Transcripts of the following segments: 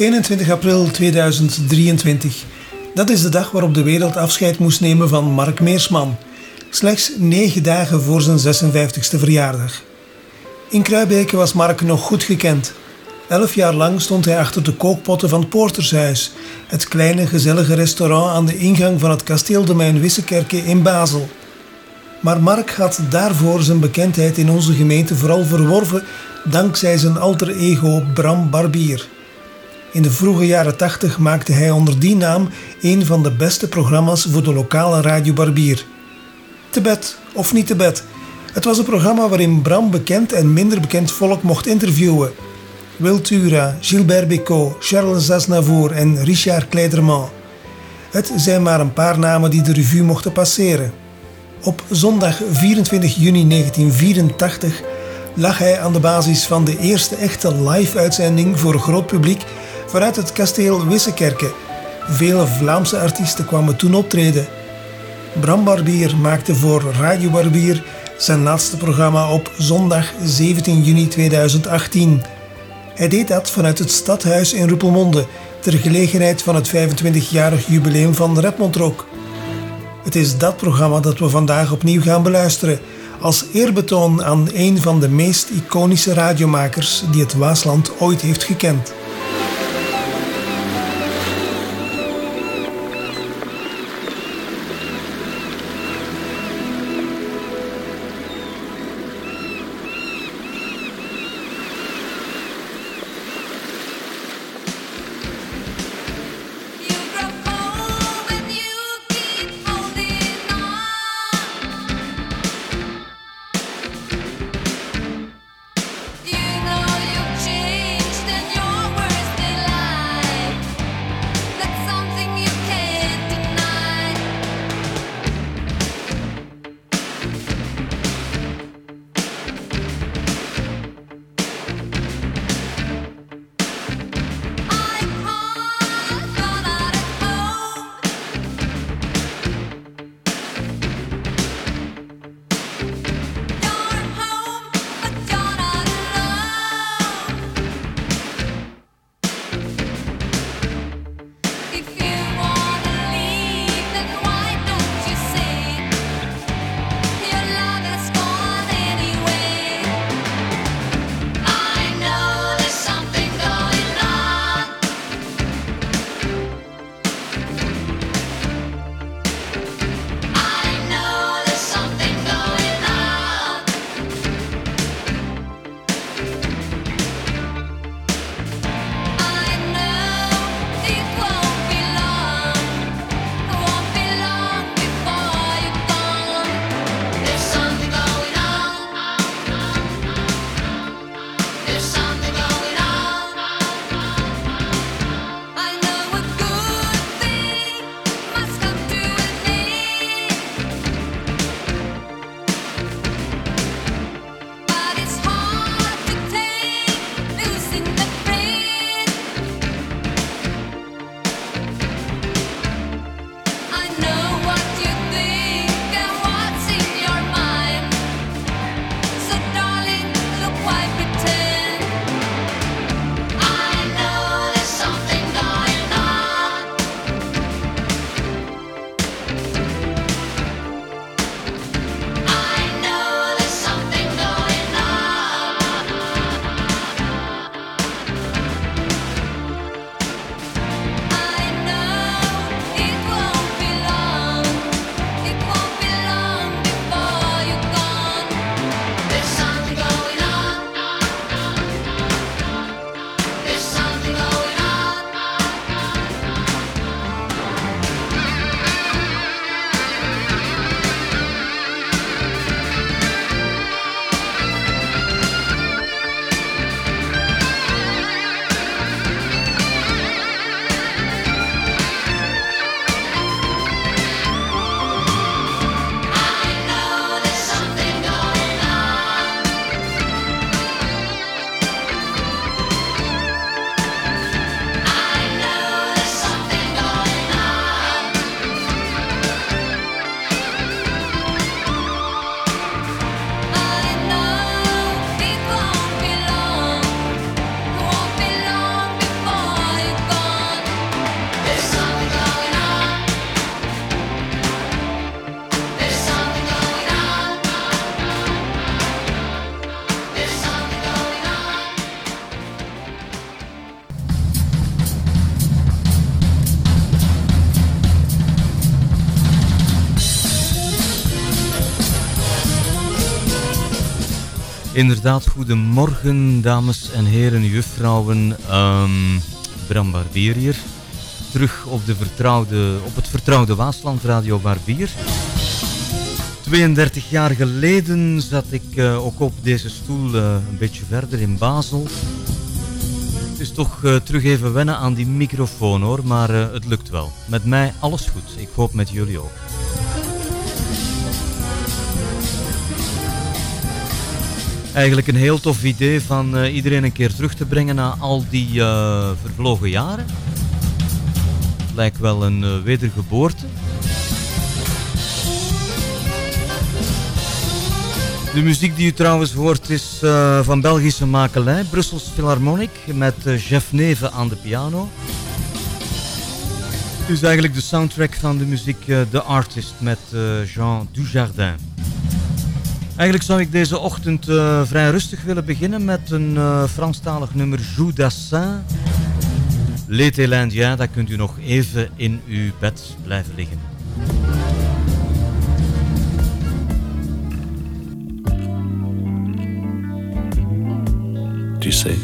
21 april 2023. Dat is de dag waarop de wereld afscheid moest nemen van Mark Meersman. Slechts negen dagen voor zijn 56e verjaardag. In Kruibeke was Mark nog goed gekend. Elf jaar lang stond hij achter de kookpotten van Poortershuis, het kleine gezellige restaurant aan de ingang van het kasteeldomein Wissekerke in Basel. Maar Mark had daarvoor zijn bekendheid in onze gemeente vooral verworven dankzij zijn alter ego Bram Barbier. In de vroege jaren 80 maakte hij onder die naam een van de beste programma's voor de lokale Radio Barbier. Te bed of niet te bed. Het was een programma waarin Bram bekend en minder bekend volk mocht interviewen. Wil Tura, Gilbert Bécaud, Charles Aznavour en Richard Kleiderman. Het zijn maar een paar namen die de revue mochten passeren. Op zondag 24 juni 1984 lag hij aan de basis van de eerste echte live-uitzending voor groot publiek vanuit het kasteel Wissekerke. Vele Vlaamse artiesten kwamen toen optreden. Bram Barbier maakte voor Radio Barbier zijn laatste programma op zondag 17 juni 2018. Hij deed dat vanuit het stadhuis in Ruppelmonde ter gelegenheid van het 25-jarig jubileum van Redmond Rock. Het is dat programma dat we vandaag opnieuw gaan beluisteren als eerbetoon aan een van de meest iconische radiomakers die het Waasland ooit heeft gekend. Inderdaad, goedemorgen dames en heren, juffrouwen. Ehm Bram Barbier hier. Terug op, de vertrouwde, op het vertrouwde Waasland Radio Barbier. 32 jaar geleden zat ik eh, ook op deze stoel eh, een beetje verder in Basel. Het is toch eh, terug even wennen aan die microfoon hoor, maar het lukt wel. Met mij alles goed, ik hoop met jullie ook. Eigenlijk een heel tof idee van eh, iedereen een keer terug te brengen na al die eh, vervlogen jaren. Lijkt wel een eh, wedergeboorte. De muziek die u trouwens hoort is van Belgische makelij, Brussels Philharmonic, met Jeff Neve aan de piano. Het is eigenlijk de soundtrack van de muziek The Artist met Jean Dujardin. Eigenlijk zou ik deze ochtend eh, vrij rustig willen beginnen met een eh, Franstalig nummer Joue d'Assin. L'été dat kunt u nog even in uw bed blijven liggen. Tu sais,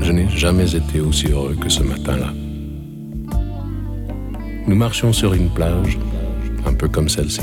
je n'ai jamais été aussi heureux que ce matin-là. Nous marchions sur une plage, un peu comme celle-ci.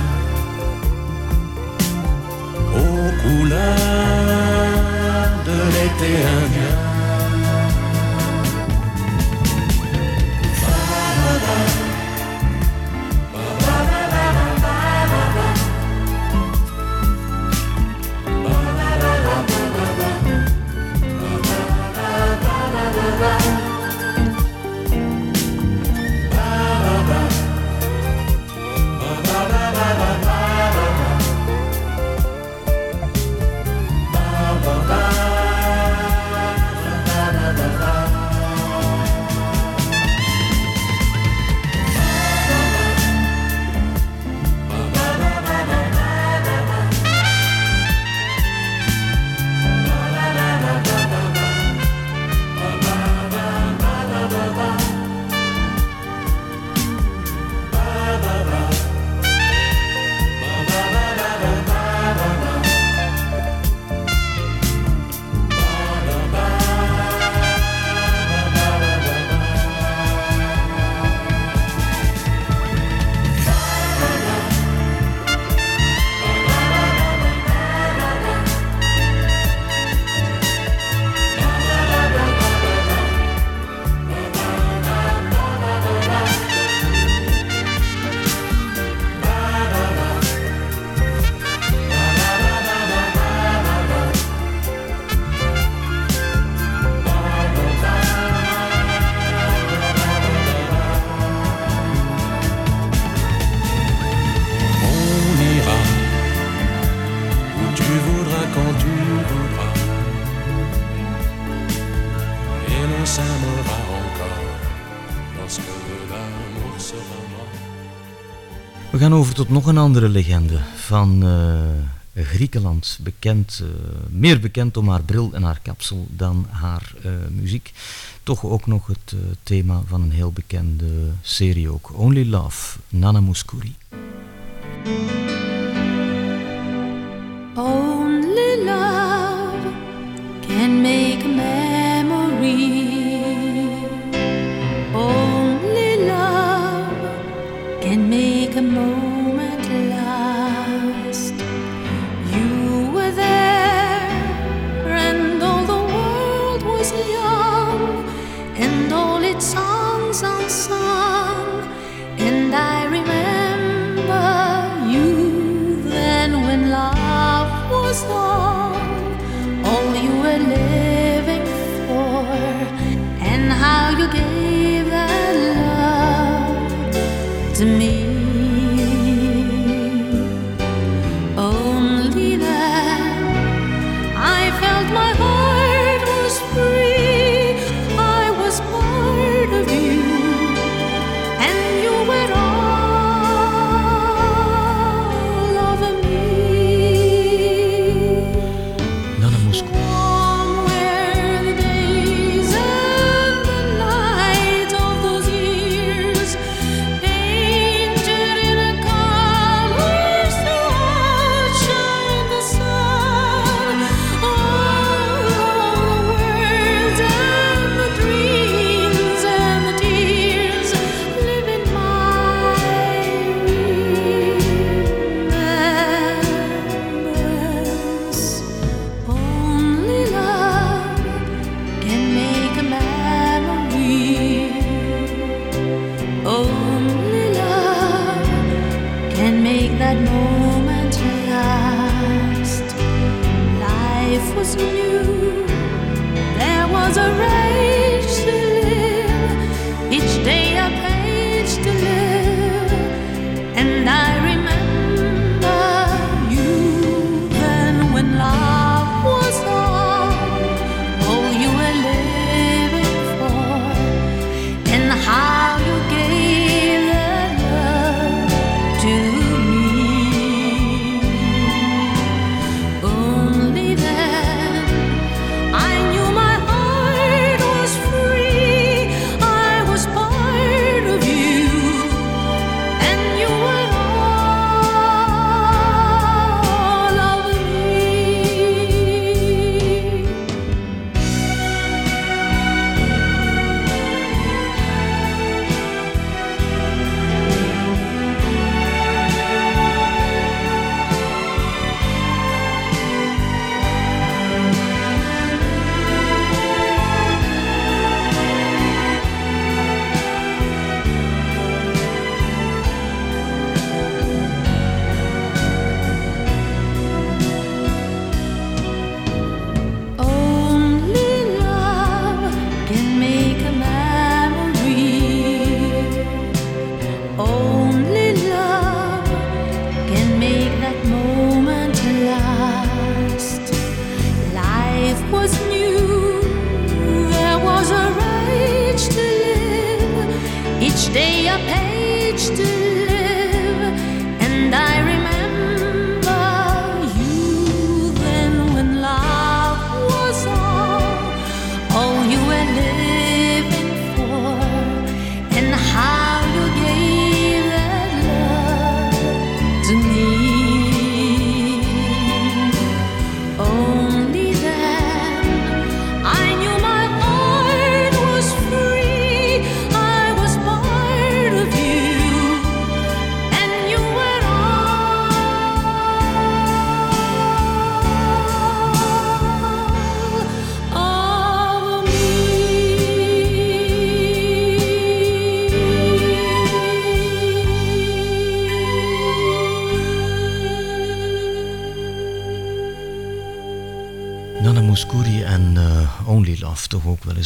couleurs de l'été indien. encore lorsque l'amour. We gaan over tot nog een andere legende van eh, Griekenland. Bekend, eh, meer bekend om haar bril en haar kapsel dan haar eh, muziek. Toch ook nog het thema van een heel bekende serie ook. Only Love, Nana Mouskouri.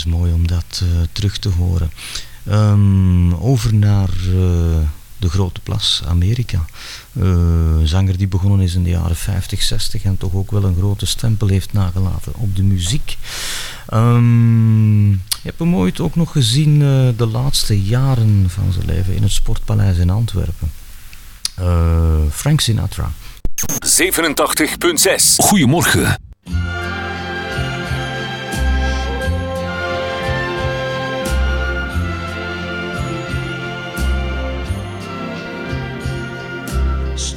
mooi om dat eh, terug te horen. Ehm, over naar eh, de grote plas, Amerika. Eh, zanger die begonnen is in de jaren 50, 60 en toch ook wel een grote stempel heeft nagelaten op de muziek. Um, je hebt hem ooit ook nog gezien de laatste jaren van zijn leven in het Sportpaleis in Antwerpen. Frank Sinatra. 87.6. Goedemorgen.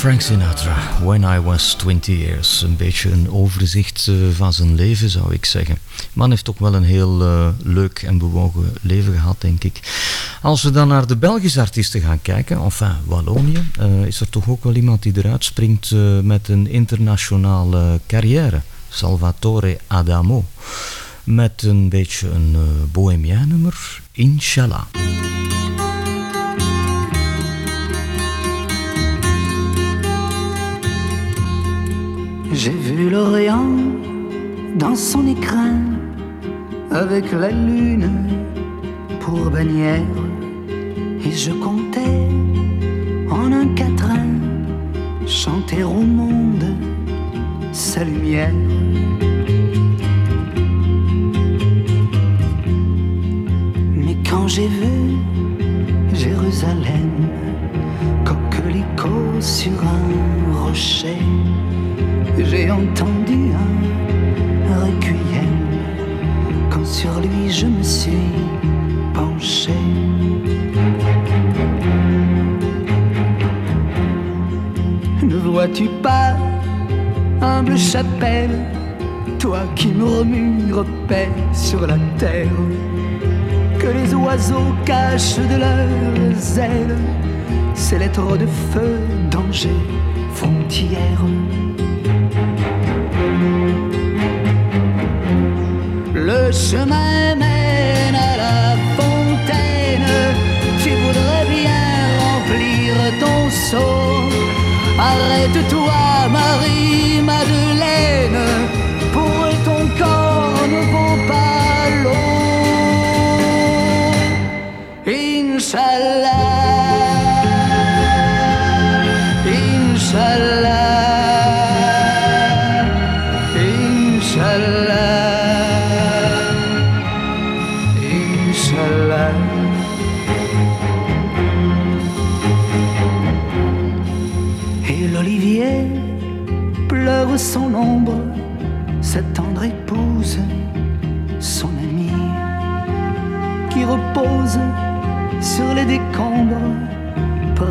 Frank Sinatra, When I Was 20 Years. Een beetje een overzicht eh, van zijn leven, zou ik zeggen. Man heeft toch wel een heel uh, leuk en bewogen leven gehad, denk ik. Als we dan naar de Belgische artiesten gaan kijken, enfin Wallonië, uh, is er toch ook wel iemand die eruit springt met een internationale carrière. Salvatore Adamo. Met een beetje een bohemien nummer, Inshallah. J'ai vu l'Orient dans son écrin avec la lune pour bannière et je comptais en un quatrain chanter au monde sa lumière. Quand j'ai vu Jérusalem, coquelicot sur un rocher, j'ai entendu un requiem quand sur lui je me suis penché. Ne vois-tu pas, humble chapelle, toi qui murmures paix sur la terre, que les oiseaux cachent de leurs ailes ces lettres de feu, danger, frontières. Le chemin mène à la fontaine. Tu voudrais bien remplir ton seau. Arrête-toi, Marie-Madeleine.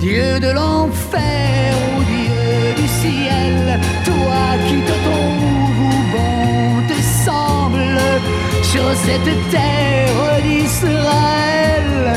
Dieu de l'enfer, ô Dieu du ciel, toi qui te trouves où bon te semble, sur cette terre d'Israël,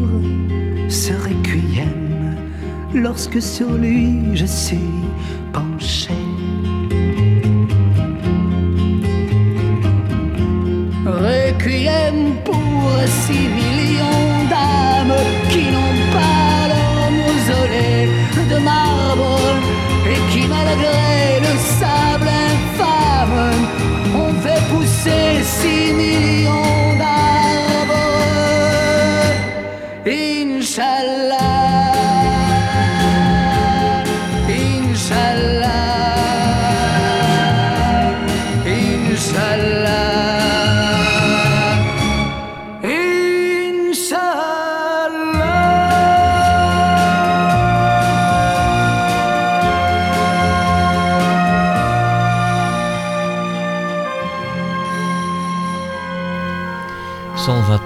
lorsque sur lui je suis penché. Requiem pour six millions d'âmes qui n'ont pas leur mausolée de marbre et qui, malgré le sable infâme, ont fait pousser six millions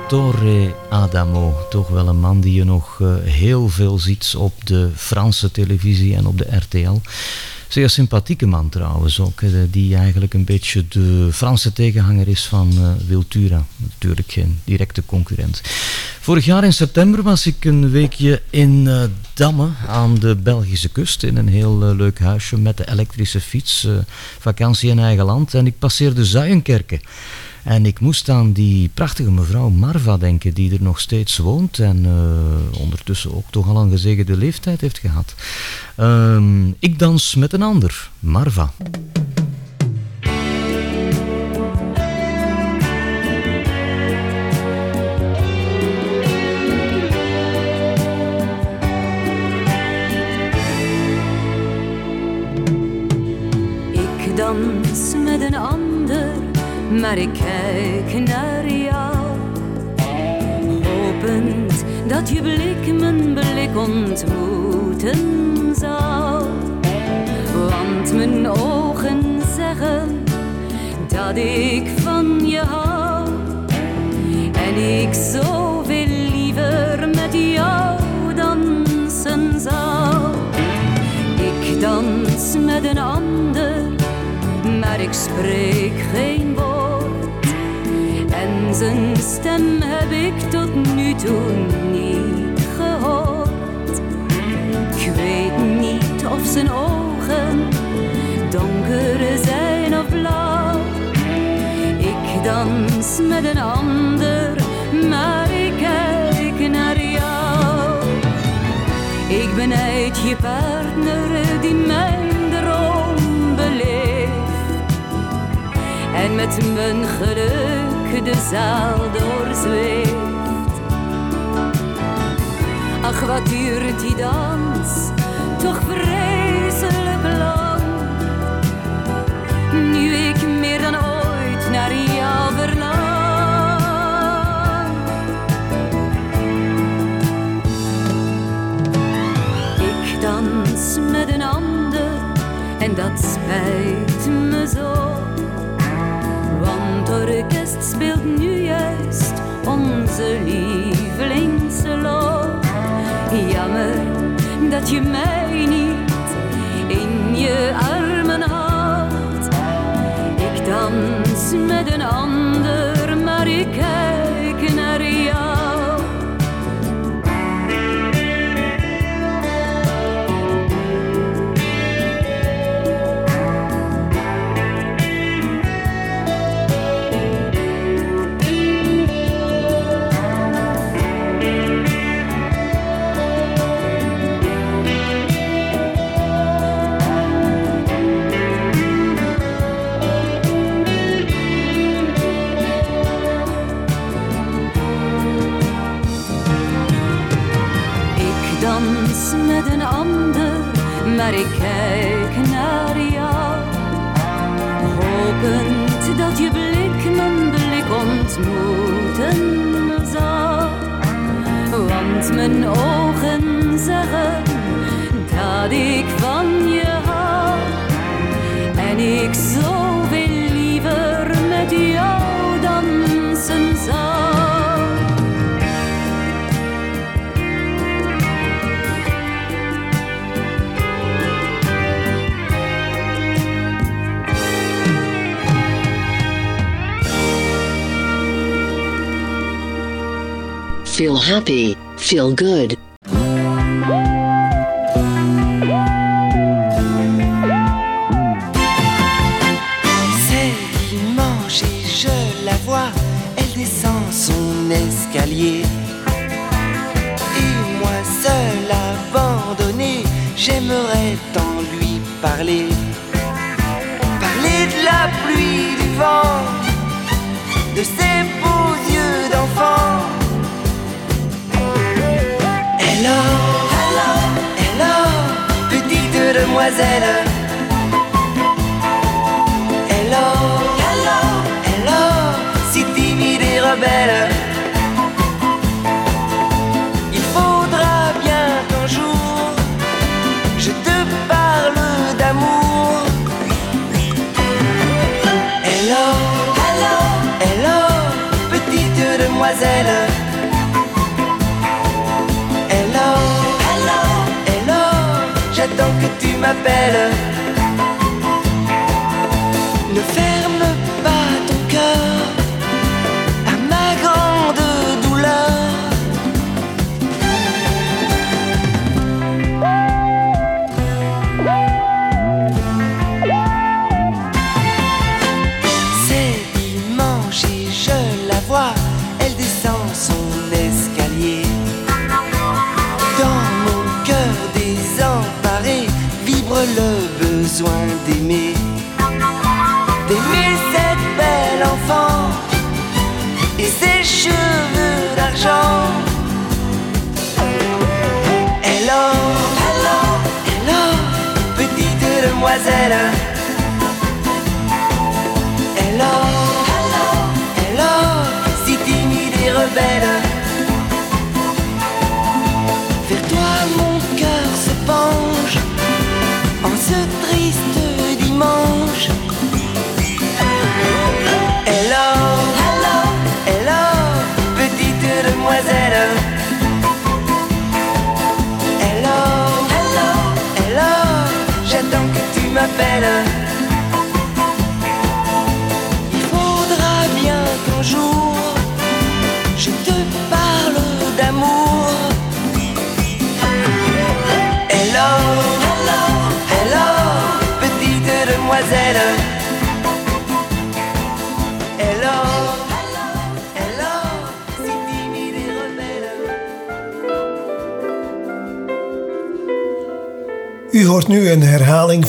Salvatore Adamo, toch wel een man die je nog eh, heel veel ziet op de Franse televisie en op de RTL. Zeer sympathieke man trouwens ook, die eigenlijk een beetje de Franse tegenhanger is van eh, Wiltura. Natuurlijk geen directe concurrent. Vorig jaar in september was ik een weekje in eh, Damme aan de Belgische kust in een heel leuk huisje met de elektrische fiets, vakantie in eigen land en ik passeerde Zuijenkerken. En ik moest aan die prachtige mevrouw Marva denken, die er nog steeds woont en eh, ondertussen ook toch al een gezegende leeftijd heeft gehad. Ehm, ik dans met een ander, Marva. Ik dans met een ander, maar ik kijk naar jou. Hopend dat je blik mijn blik ontmoeten zal. Want mijn ogen zeggen dat ik van je hou. En ik zoveel liever met jou dansen zou. Ik dans met een ander, maar ik spreek geen zijn stem heb ik tot nu toe niet gehoord. Ik weet niet of zijn ogen donker zijn of blauw. Ik dans met een ander, maar ik kijk naar jou. Ik ben uit je partner die mijn droom beleeft. En met mijn geluk de zaal doorzweeft. Ach, wat duurt die dans toch vreselijk lang. Nu ik meer dan ooit naar jou verlang. Ik dans En dat spijt me zo. Want speelt nu juist onze lievelingsloop. Jammer dat je mij niet in je armen houdt. Ik dans met een ander, ik kijk naar jou. Hopend dat je blik mijn blik ontmoeten zal. Want mijn ogen Feel happy, feel good.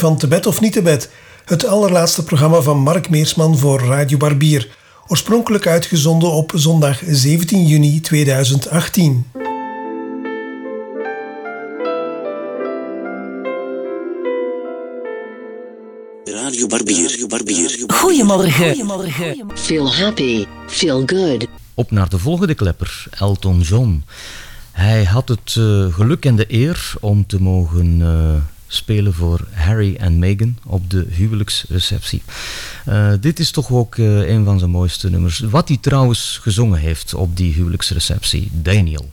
Van Tibet of niet Tibet, het allerlaatste programma van Mark Meersman voor Radio Barbier, oorspronkelijk uitgezonden op zondag 17 juni 2018. Radio Barbier. Radio Barbier. Goedemorgen. Feel happy, feel good. Op naar de volgende klepper, Elton John. Hij had het eh, geluk en de eer om te mogen eh, spelen voor Harry en Meghan op de huwelijksreceptie. Uh, dit is toch ook uh, een van zijn mooiste nummers. Wat hij trouwens gezongen heeft op die huwelijksreceptie, Daniel.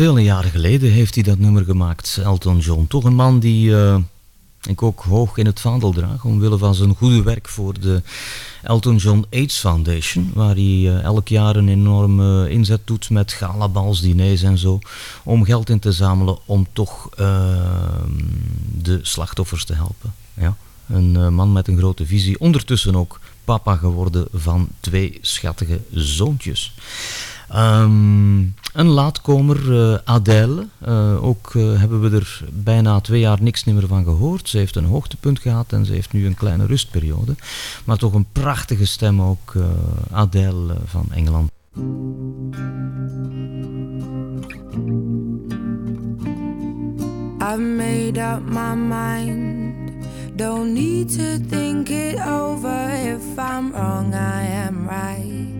Vele jaren geleden heeft hij dat nummer gemaakt, Elton John. Toch een man die uh, ik ook hoog in het vaandel draag, omwille van zijn goede werk voor de Elton John AIDS Foundation, waar hij uh, elk jaar een enorme inzet doet met galabals, diners en zo, om geld in te zamelen om toch de slachtoffers te helpen. Ja. Een man met een grote visie, ondertussen ook papa geworden van twee schattige zoontjes. Um, een laatkomer, uh, Adèle. Uh, ook uh, hebben we er bijna twee jaar niks meer van gehoord. Ze heeft een hoogtepunt gehad en ze heeft nu een kleine rustperiode. Maar toch een prachtige stem ook, Adèle van Engeland. I've made up my mind. Don't need to think it over. I'm wrong, I am right.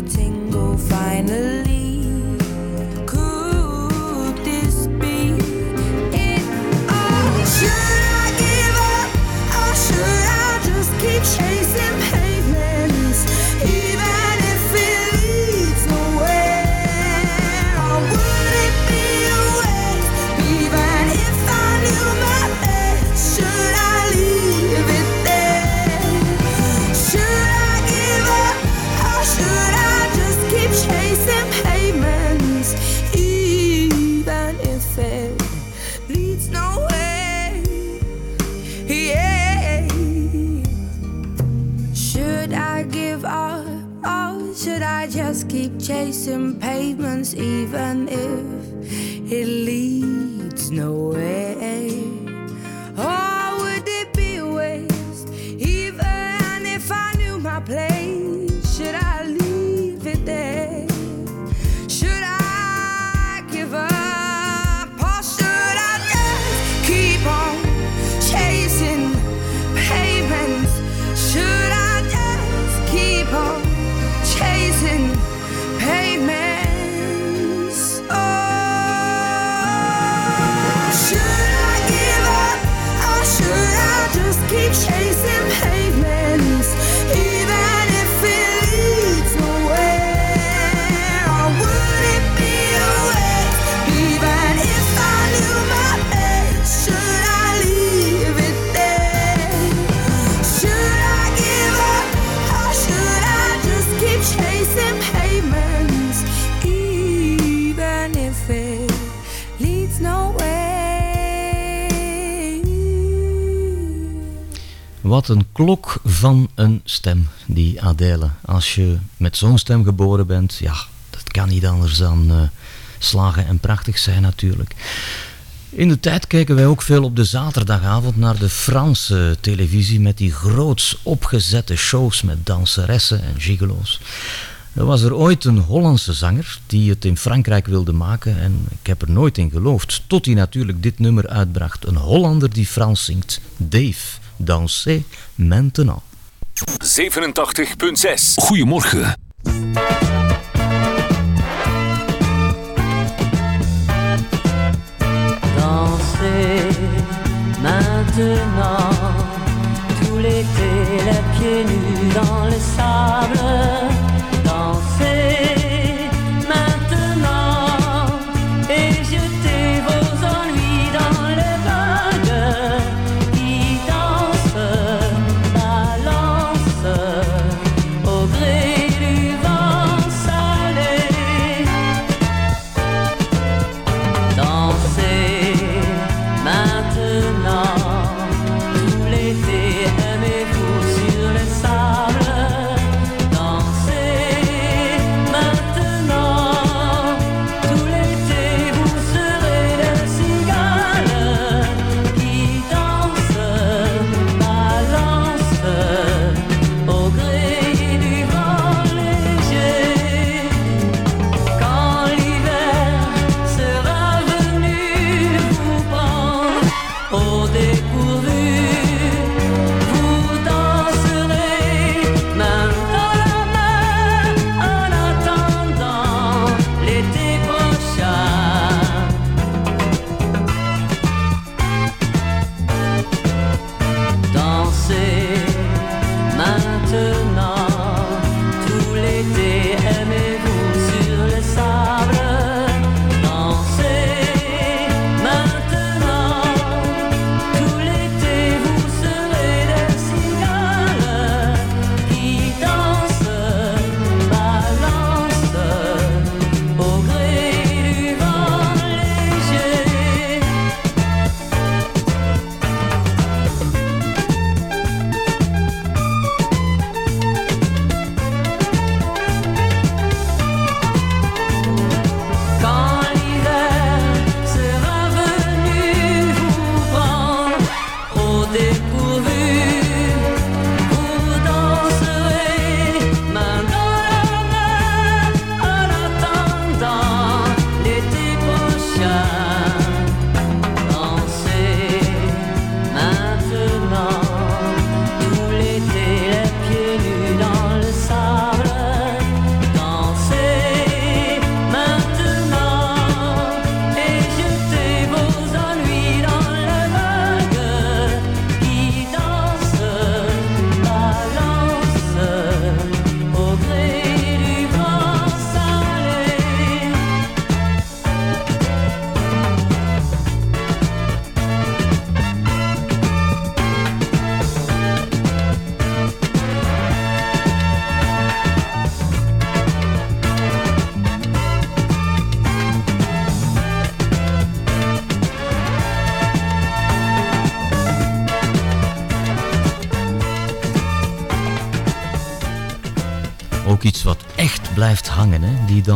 to. Wat een klok van een stem, die Adele. Als je met zo'n stem geboren bent, ja, dat kan niet anders dan eh, slagen en prachtig zijn natuurlijk. In de tijd kijken wij ook veel op de zaterdagavond naar de Franse televisie met die groots opgezette shows met danseressen en gigolo's. Er was er ooit een Hollandse zanger die het in Frankrijk wilde maken en ik heb er nooit in geloofd, tot hij natuurlijk dit nummer uitbracht. Een Hollander die Frans zingt, Dave, dansez maintenant. 87.6. Goedemorgen. Dansez maintenant, tout l'été, les pieds nus dans le sable.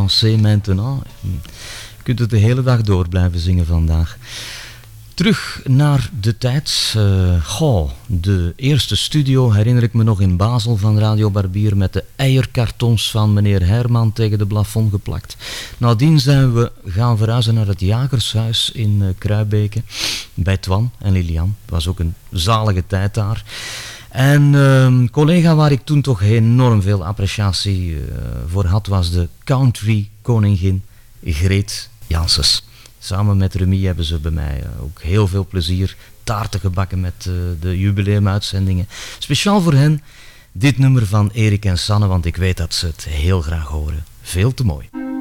Danser Maintenant. Je kunt het de hele dag door blijven zingen vandaag. Terug naar de tijd. Uh, goh, de eerste studio herinner ik me nog in Basel van Radio Barbier met de eierkartons van meneer Herman tegen de plafond geplakt. Nadien zijn we gaan verhuizen naar het Jagershuis in uh, bij Twan en Lilian. Het was ook een zalige tijd daar. En een collega waar ik toen toch enorm veel appreciatie uh, voor had was de country koningin Greet Janssens. Samen met Remy hebben ze bij mij uh, ook heel veel plezier taarten gebakken met uh, de jubileumuitzendingen. Speciaal voor hen dit nummer van Erik en Sanne, want ik weet dat ze het heel graag horen. Veel te mooi.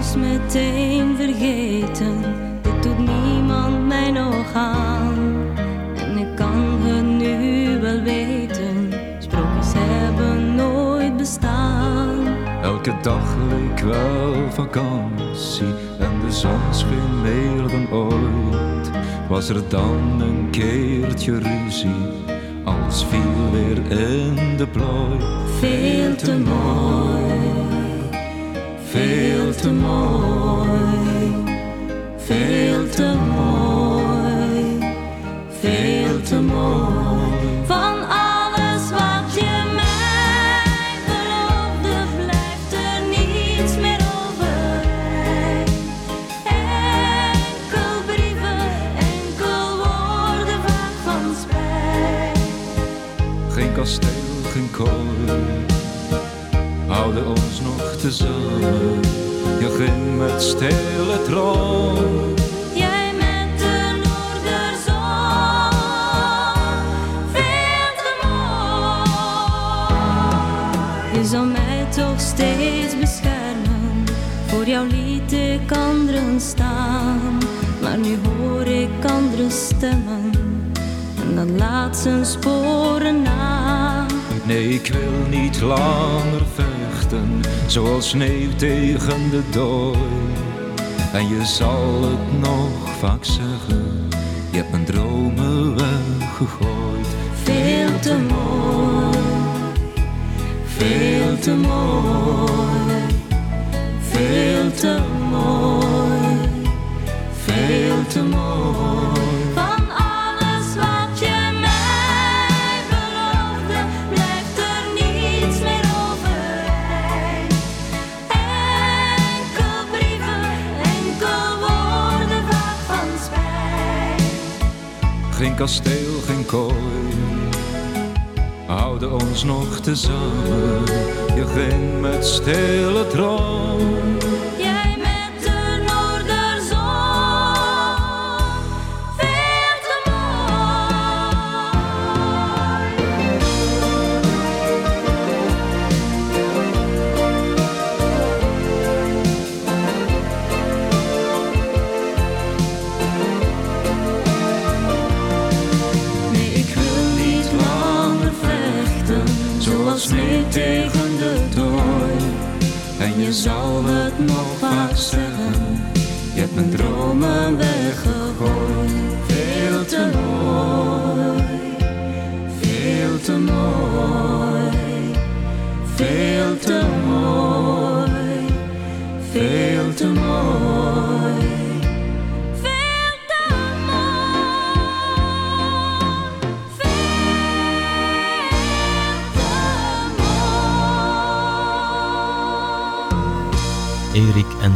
Liefst meteen vergeten. Dit doet niemand mij nog aan. En ik kan het nu wel weten. Sprookjes hebben nooit bestaan. Elke dag leek wel vakantie en de zon scheen meer dan ooit. Was er dan een keertje ruzie, alles viel weer in de plooi. Veel te mooi. Veel te mooi, veel te mooi, veel te mooi. Van alles wat je mij beloofde, blijft er niets meer over. Enkel brieven, enkel woorden vaak van spijt. Geen kasteel, geen kooi houden nog tezamen. Je ging met stille trouw. Jij met de noorderzon, veel te mooi. Je zal mij toch steeds beschermen, voor jou liet ik anderen staan. Maar nu hoor ik andere stemmen, en dat laat zijn sporen na. Nee, ik wil niet langer zoals sneeuw tegen de dooi. En je zal het nog vaak zeggen, je hebt mijn dromen weggegooid. Veel te mooi, veel te mooi, veel te mooi, veel te mooi. Kasteel, geen kooi, houden ons nog tezamen. Je ging met stille droom. En je zal het nog vaak zeggen, je hebt mijn dromen weggegooid. Veel te mooi, veel te mooi, veel te mooi, veel te mooi.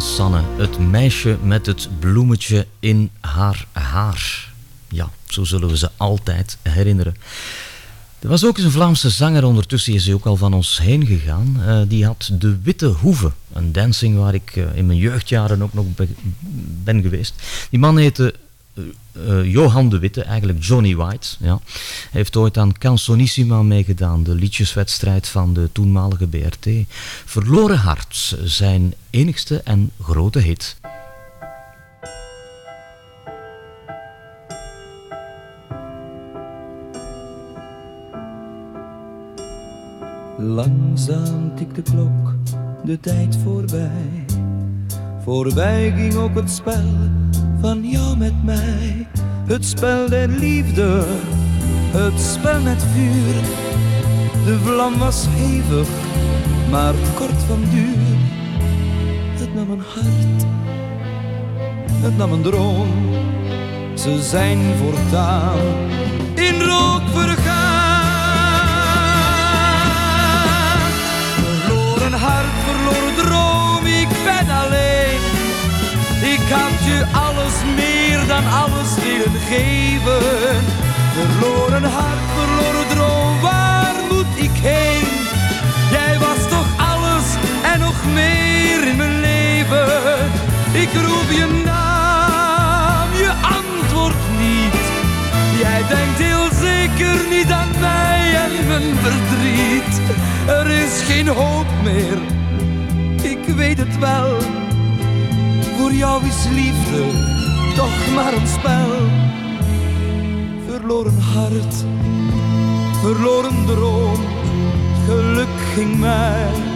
Sanne, het meisje met het bloemetje in haar haar. Ja, zo zullen we ze altijd herinneren. Er was ook eens een Vlaamse zanger, ondertussen is hij ook al van ons heen gegaan. Eh, die had De Witte Hoeve, een dancing waar ik eh, in mijn jeugdjaren ook nog be- ben geweest. Die man heette eh, eh, Johan de Witte, eigenlijk Johnny White. Ja. Heeft ooit aan Canzonissima meegedaan, de liedjeswedstrijd van de toenmalige BRT. Verloren Hart, zijn enigste en grote hit. Langzaam tikt de klok de tijd voorbij. Voorbij ging ook het spel van jou met mij. Het spel der liefde, het spel met vuur. De vlam was hevig, maar kort van duur. Het nam een hart, het nam een droom. Ze zijn voortaan in rook vergaan. Ik had je alles meer dan alles willen geven. Verloren hart, verloren droom, waar moet ik heen? Jij was toch alles en nog meer in mijn leven. Ik roep je naam, je antwoordt niet. Jij denkt heel zeker niet aan mij en mijn verdriet. Er is geen hoop meer, ik weet het wel. Voor jou is liefde toch maar een spel. Verloren hart, verloren droom. Geluk ging mij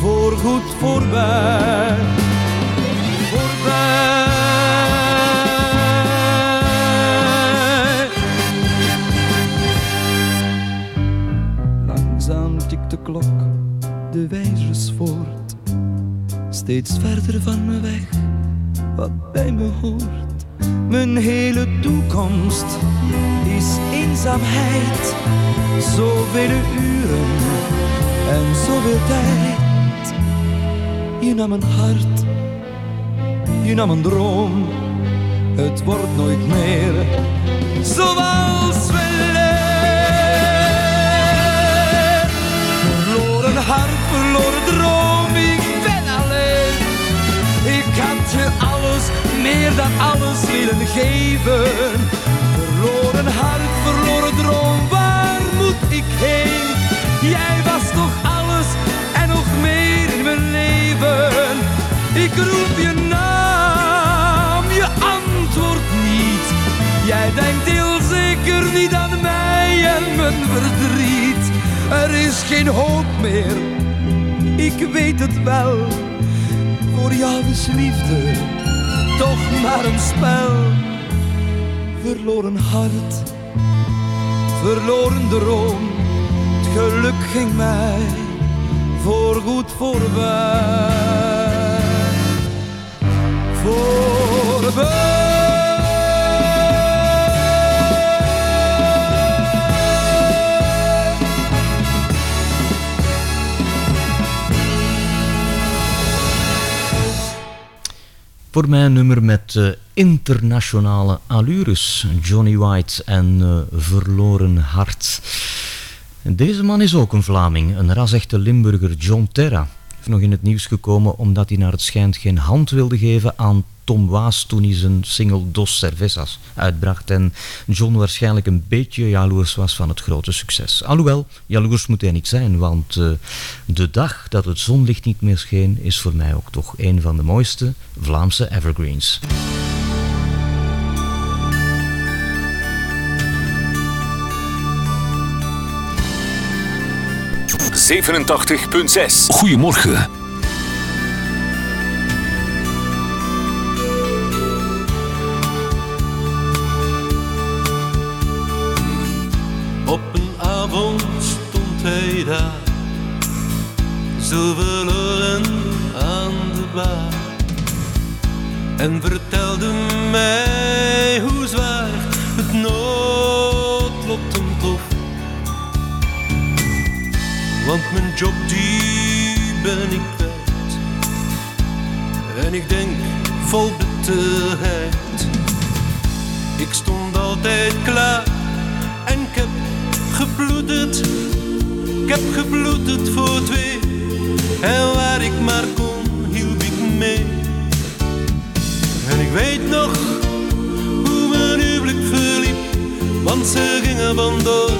voorgoed voorbij. Voorbij. Langzaam tikt de klok, de wijzers voort. Steeds verder van me weg, wat bij me hoort. Mijn hele toekomst is eenzaamheid. Zoveel uren en zoveel tijd. Je nam een hart, je nam een droom. Het wordt nooit meer zoals we leven. Verloren hart, verloren droom. Ik had je alles, meer dan alles willen geven. Verloren hart, verloren droom, waar moet ik heen? Jij was toch alles en nog meer in mijn leven. Ik roep je naam, je antwoordt niet. Jij denkt heel zeker niet aan mij en mijn verdriet. Er is geen hoop meer, ik weet het wel. Voor jou liefde toch maar een spel. Verloren hart, verloren droom. Het geluk ging mij voorgoed voorbij. Voor mij een nummer met eh, internationale allures. Johnny White en eh, Verloren Hart. Deze man is ook een Vlaming, een rasechte Limburger, John Terra. Is nog in het nieuws gekomen omdat hij naar het schijnt geen hand wilde geven aan Tom Waas toen hij zijn single Dos Cervezas uitbracht en John waarschijnlijk een beetje jaloers was van het grote succes. Alhoewel, jaloers moet hij niet zijn, want eh, de dag dat het zonlicht niet meer scheen is voor mij ook toch een van de mooiste Vlaamse evergreens. Goedemorgen. Daar, zo aan de bar. En vertelde mij hoe zwaar het noodlot trof. Want mijn job die ben ik kwijt. En ik denk vol bitterheid. Ik stond altijd klaar en ik heb gebloederd. Ik heb gebloederd voor twee. En waar ik maar kon, hielp ik mee. En ik weet nog hoe mijn huwelijk verliep, want ze gingen vandoor.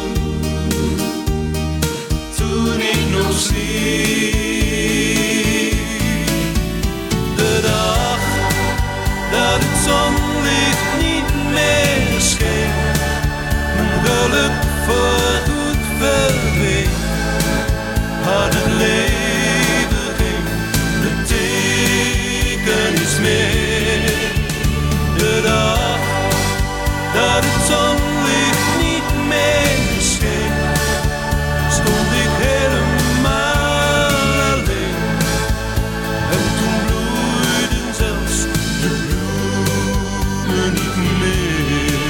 Toen ik nog sliep. De dag dat het zonlicht niet meer scheen. Mijn geluk voorgoed verdween. Had het leven heeft betekenis meer. De dag dat het zonlicht niet meer scheen, stond ik helemaal alleen. En toen bloeiden zelfs de bloemen niet meer.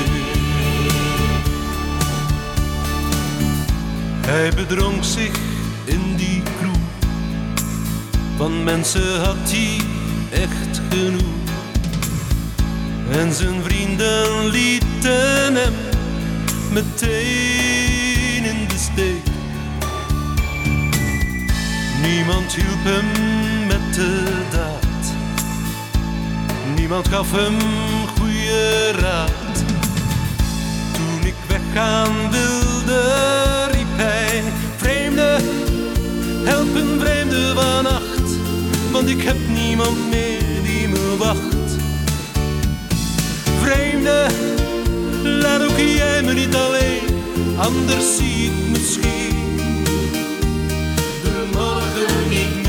Hij bedronk zich van mensen had hij echt genoeg. En zijn vrienden lieten hem meteen in de steek. Niemand hielp hem met de daad. Niemand gaf hem goede raad. Toen ik weggaan wilde, riep hij: Vreemde, help een vreemde vannacht. Want ik heb niemand meer die me wacht. Vreemde, laat ook jij me niet alleen, anders zie ik misschien de morgen niet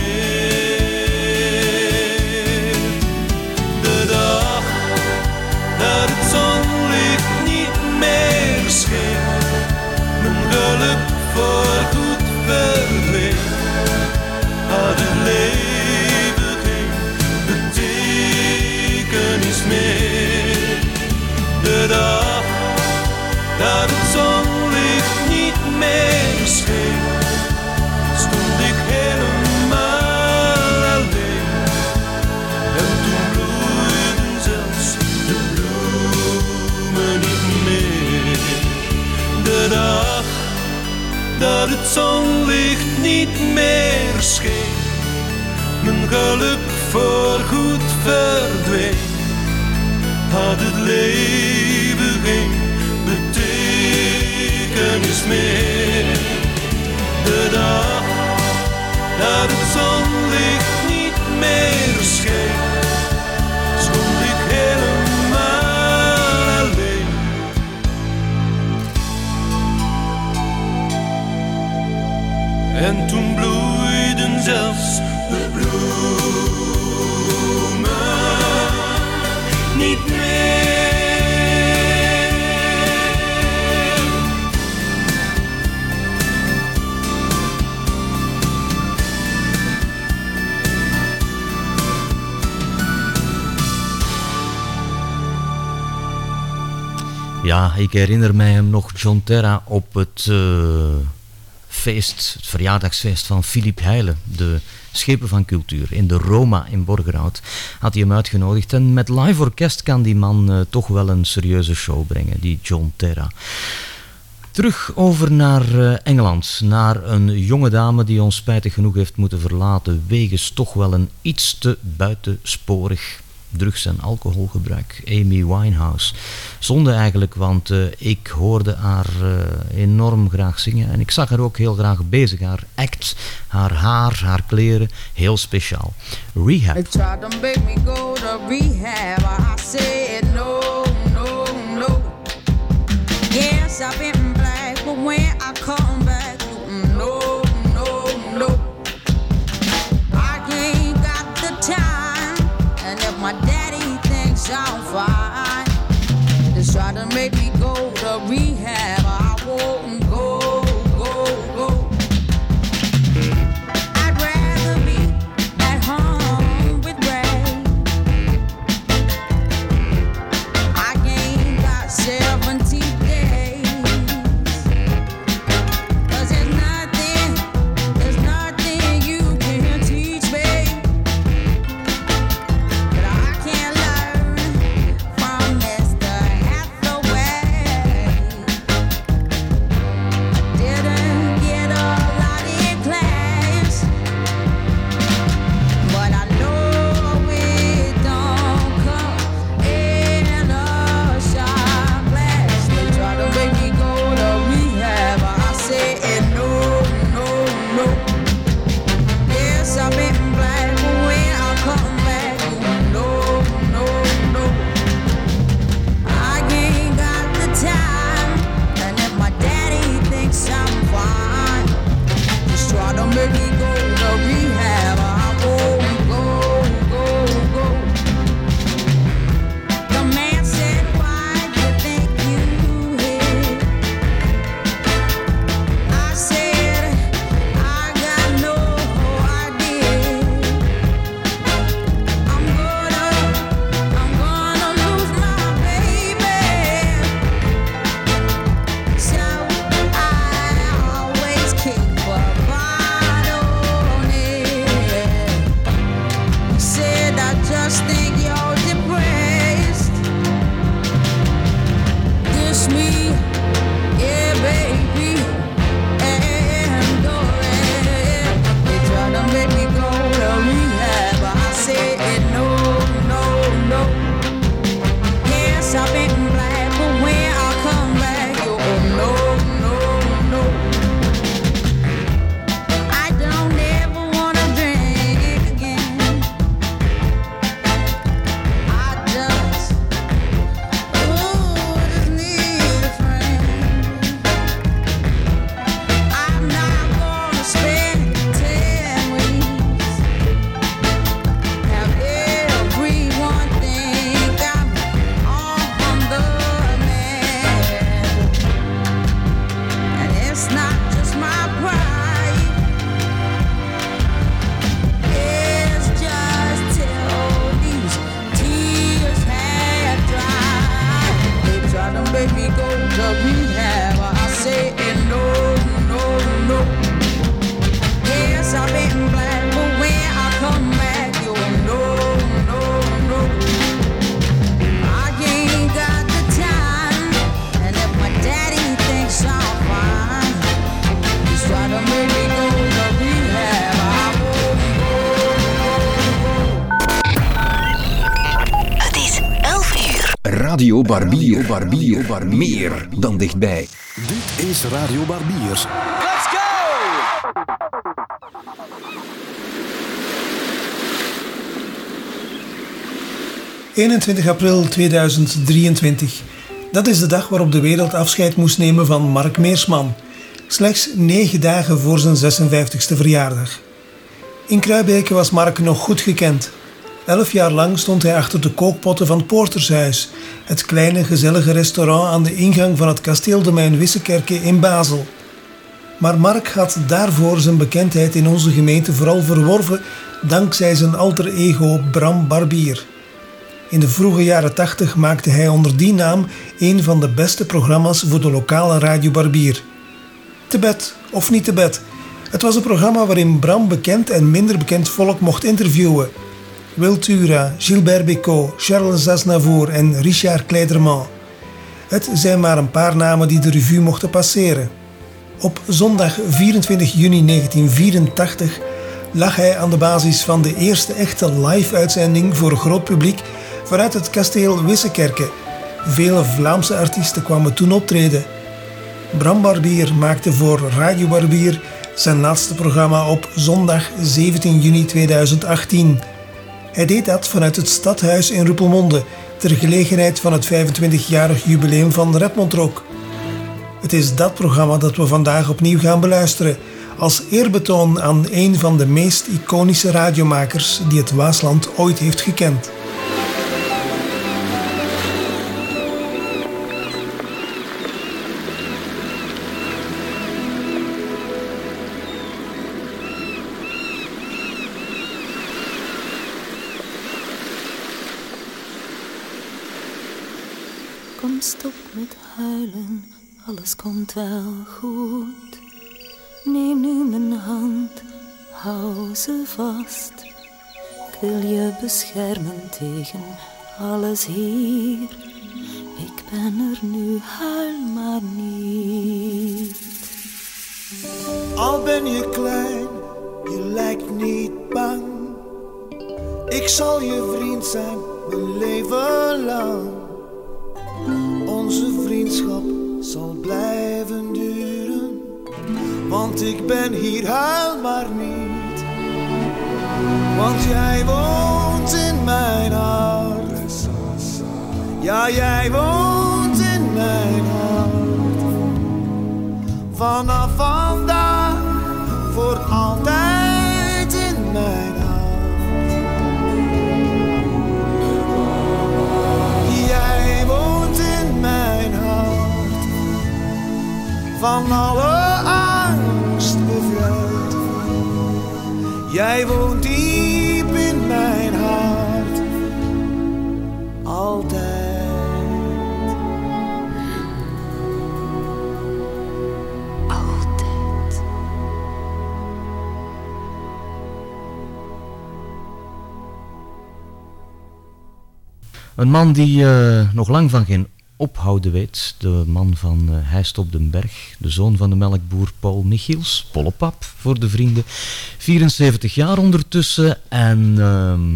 herinner mij hem nog, John Terra, op het eh, feest, het verjaardagsfeest van Philippe Heijlen, de schepen van cultuur, in de Roma in Borgerhout, had hij hem uitgenodigd. En met live orkest kan die man eh, toch wel een serieuze show brengen, die John Terra. Terug over naar eh, Engeland, naar een jonge dame die ons spijtig genoeg heeft moeten verlaten wegens toch wel een iets te buitensporig drugs- en alcoholgebruik. Amy Winehouse. Zonde eigenlijk, want eh, ik hoorde haar eh, enorm graag zingen en ik zag haar ook heel graag bezig. Haar act, haar haar, haar kleren, heel speciaal. Rehab. I Radio Barbier. Barbier. Barbier. Meer dan dichtbij. Dit is Radio Barbiers. Let's go! 21 april 2023. Dat is de dag waarop de wereld afscheid moest nemen van Mark Meersman. Slechts negen dagen voor zijn 56e verjaardag. In Kruibeke was Mark nog goed gekend. Elf jaar lang stond hij achter de kookpotten van Poortershuis, het kleine gezellige restaurant aan de ingang van het kasteeldomein Wissekerke in Basel. Maar Mark had daarvoor zijn bekendheid in onze gemeente vooral verworven dankzij zijn alter ego Bram Barbier. In de vroege jaren 80 maakte hij onder die naam een van de beste programma's voor de lokale Radio Barbier. Te bed of niet te bed. Het was een programma waarin Bram bekend en minder bekend volk mocht interviewen. Wil Tura, Gilbert Bécaud, Charles Aznavour en Richard Kleiderman. Het zijn maar een paar namen die de revue mochten passeren. Op zondag 24 juni 1984 lag hij aan de basis van de eerste echte live-uitzending voor groot publiek vanuit het kasteel Wissekerke. Vele Vlaamse artiesten kwamen toen optreden. Bram Barbier maakte voor Radio Barbier zijn laatste programma op zondag 17 juni 2018. Hij deed dat vanuit het stadhuis in Ruppelmonde ter gelegenheid van het 25-jarig jubileum van Redmond Rock. Het is dat programma dat we vandaag opnieuw gaan beluisteren als eerbetoon aan een van de meest iconische radiomakers die het Waasland ooit heeft gekend. Huilen, alles komt wel goed. Neem nu mijn hand, hou ze vast. Ik wil je beschermen tegen alles hier. Ik ben er nu, huil maar niet. Al ben je klein, je lijkt niet bang. Ik zal je vriend zijn, mijn leven lang. Onze vriendschap zal blijven duren, want ik ben hier, huil maar niet. Want jij woont in mijn hart. Ja, jij woont in mijn hart. Vanaf vandaag, voor altijd Van alle angst bevrijd. Jij woont diep in mijn hart. Altijd. Een man die eh, nog lang van geen ophouden weet. De man van uh, Heist op den Berg. De zoon van de melkboer Paul Michiels. Pollepap voor de vrienden. 74 jaar ondertussen. En ehm,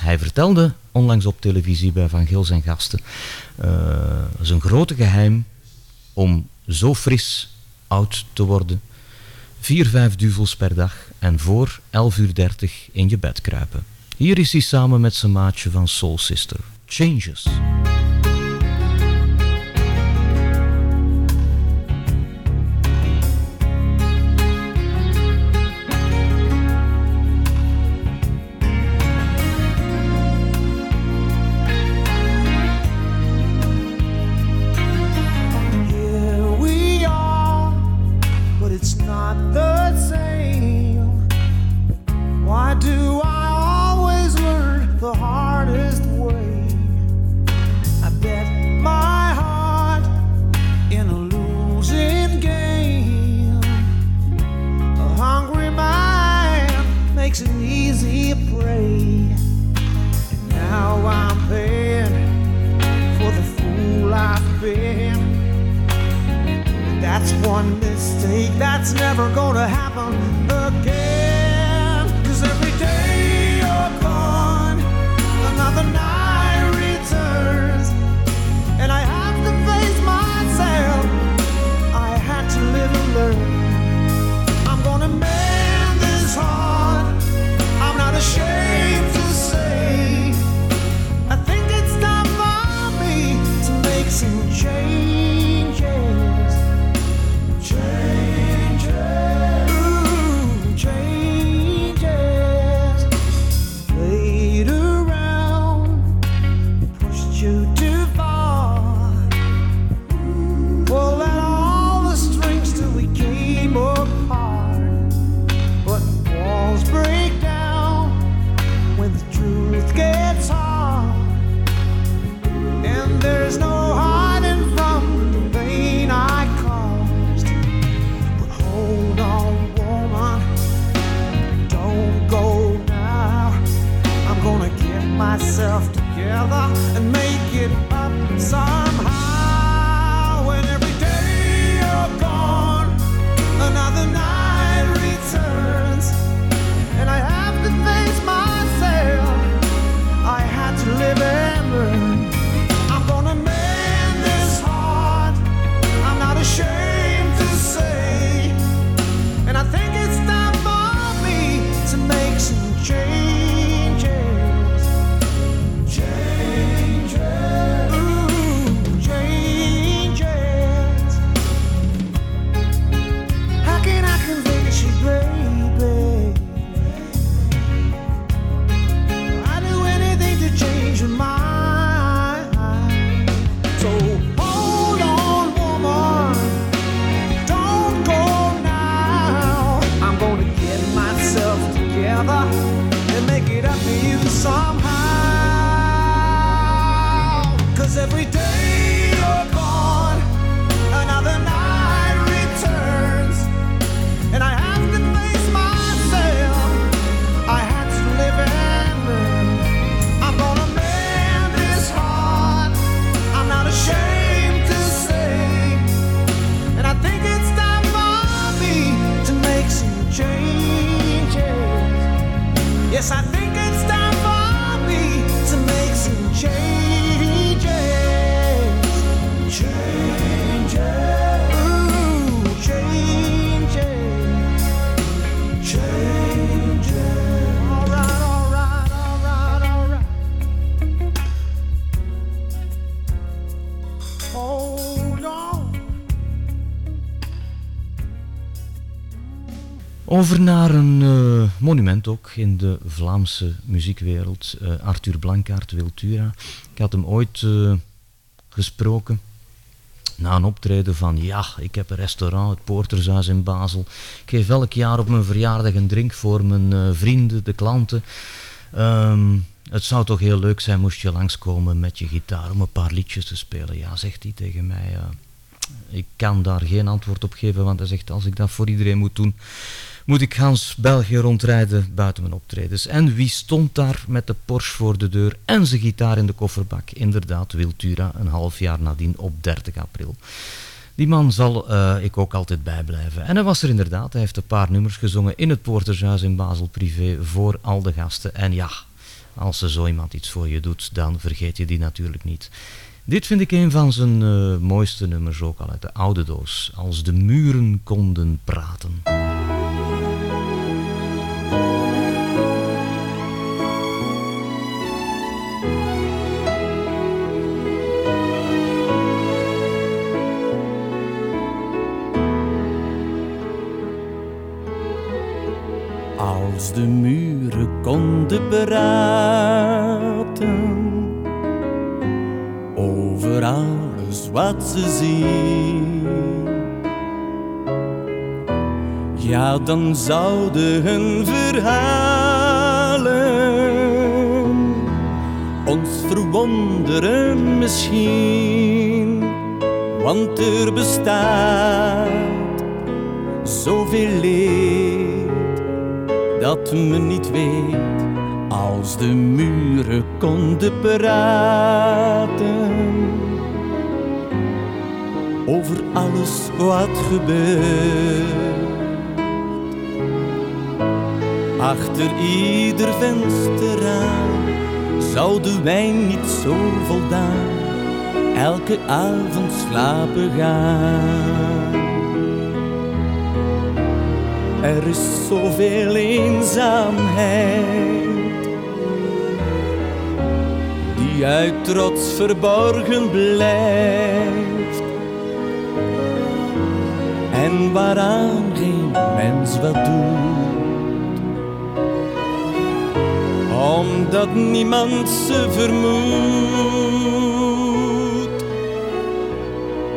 hij vertelde onlangs op televisie bij Van Gils en gasten. eh, zijn grote geheim om zo fris oud te worden. Vier, vijf duvels per dag en voor 11 uur 30 in je bed kruipen. Hier is hij samen met zijn maatje van Soul Sister. Changes. Over naar een eh, monument ook in de Vlaamse muziekwereld. eh, Arthur Blankaart Wiltura. Ik had hem ooit eh, gesproken na een optreden van ja, ik heb een restaurant, het Poortershuis in Basel. Ik geef elk jaar op mijn verjaardag een drink voor mijn vrienden, de klanten. Ehm, het zou toch heel leuk zijn moest je langskomen met je gitaar om een paar liedjes te spelen. Ja, zegt hij tegen mij. ik kan daar geen antwoord op geven, want hij zegt als ik dat voor iedereen moet doen, moet ik Hans België rondrijden buiten mijn optredens. En wie stond daar met de Porsche voor de deur en zijn gitaar in de kofferbak? Inderdaad, Wiltura, een half jaar nadien op 30 april. Die man zal eh, ik ook altijd bijblijven. En hij was er inderdaad. Hij heeft een paar nummers gezongen in het Poortershuis in Basel privé voor al de gasten. En ja, als er zo iemand iets voor je doet, dan vergeet je die natuurlijk niet. Dit vind ik een van zijn eh, mooiste nummers ook al uit de oude doos. Als de muren konden praten. De muren konden praten over alles wat ze zien, ja, dan zouden hun verhalen ons verwonderen misschien, want er bestaat zoveel leed dat men niet weet als de muren konden praten. over alles wat gebeurt. Achter ieder vensterraam zou de wijn niet zo voldaan elke avond slapen gaan. Er is zoveel eenzaamheid. Die uit trots verborgen blijft. En waaraan geen mens wat doet, omdat niemand ze vermoedt.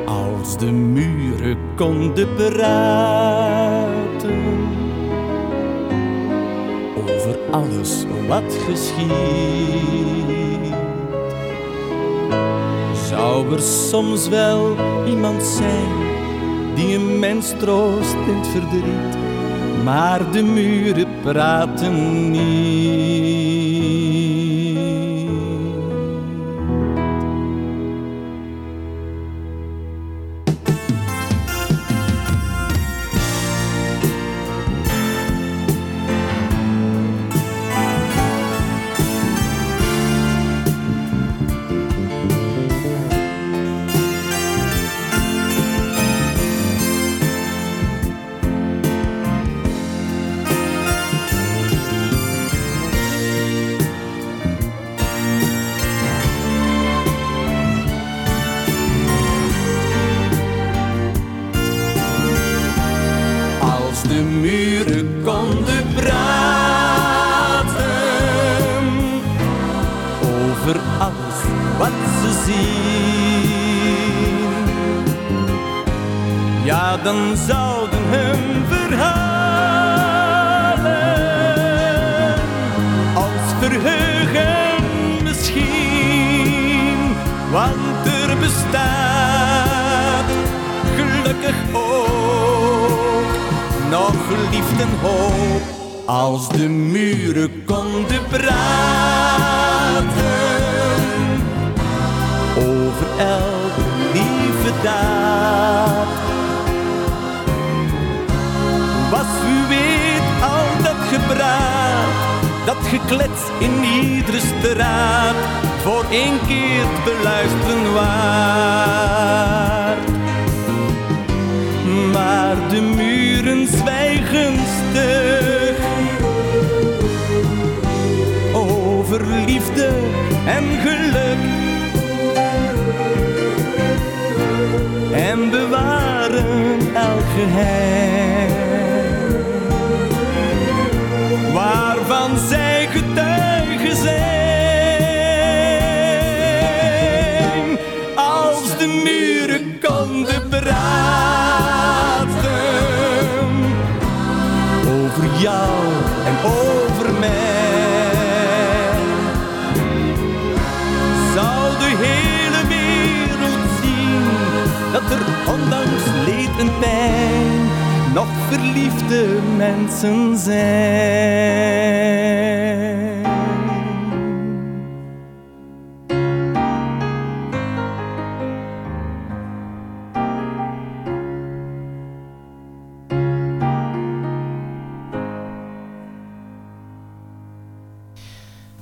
Als de muren konden praten alles wat geschiet, zou er soms wel iemand zijn die een mens troost in het verdriet, maar de muren praten niet. Geklets in iedere straat voor één keer te beluisteren waard. Maar de muren zwijgen stug over liefde en geluk. En bewaren elk geheim nog verliefde mensen zijn.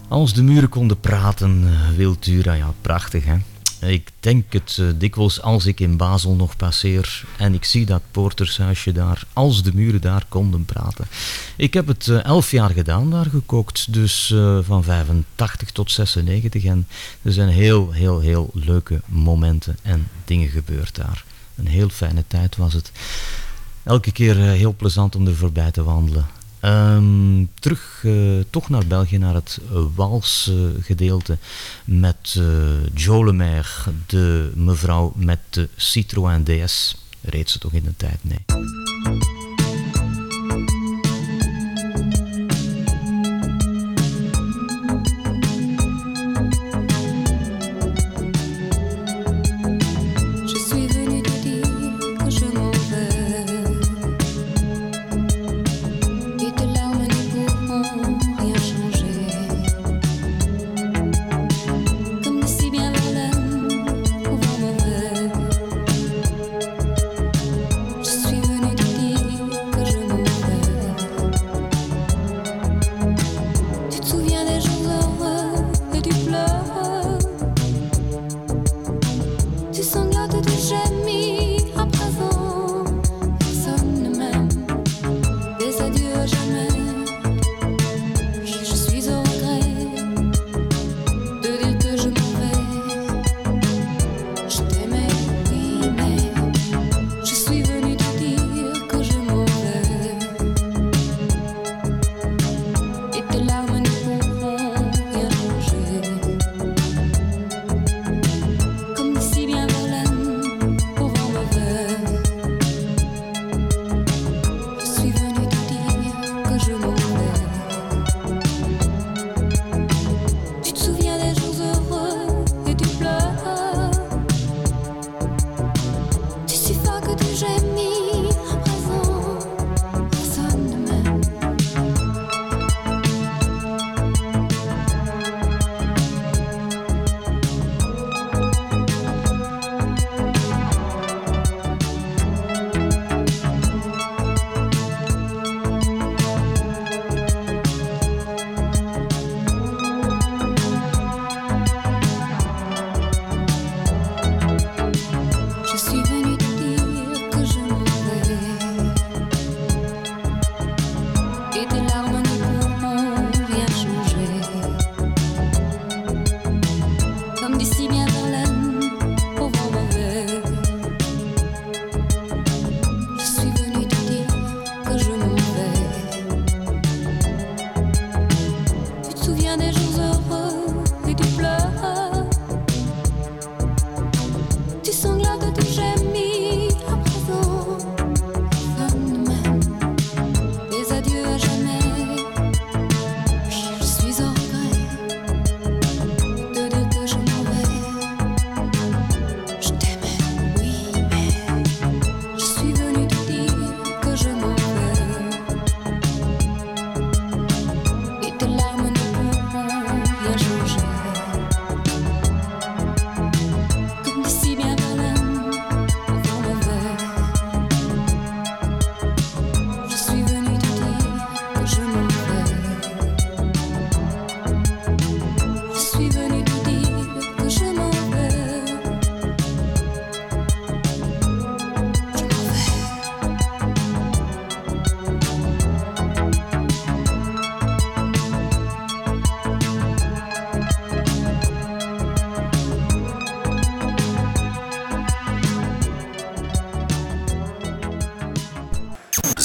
Als de muren konden praten, eh, Wiltura, ja, prachtig hè. Ik denk het eh, dikwijls als ik in Basel nog passeer en ik zie dat poortershuisje daar, als de muren daar konden praten. Ik heb het eh, elf jaar gedaan daar gekookt, dus eh, van 85 tot 96 en er zijn heel, heel, heel leuke momenten en dingen gebeurd daar. Een heel fijne tijd was het. Elke keer heel plezant om er voorbij te wandelen. Ehm, terug eh, toch naar België, naar het uh, walsgedeelte met uh, de mevrouw met de Citroën DS. Reed ze toch in de tijd? Nee.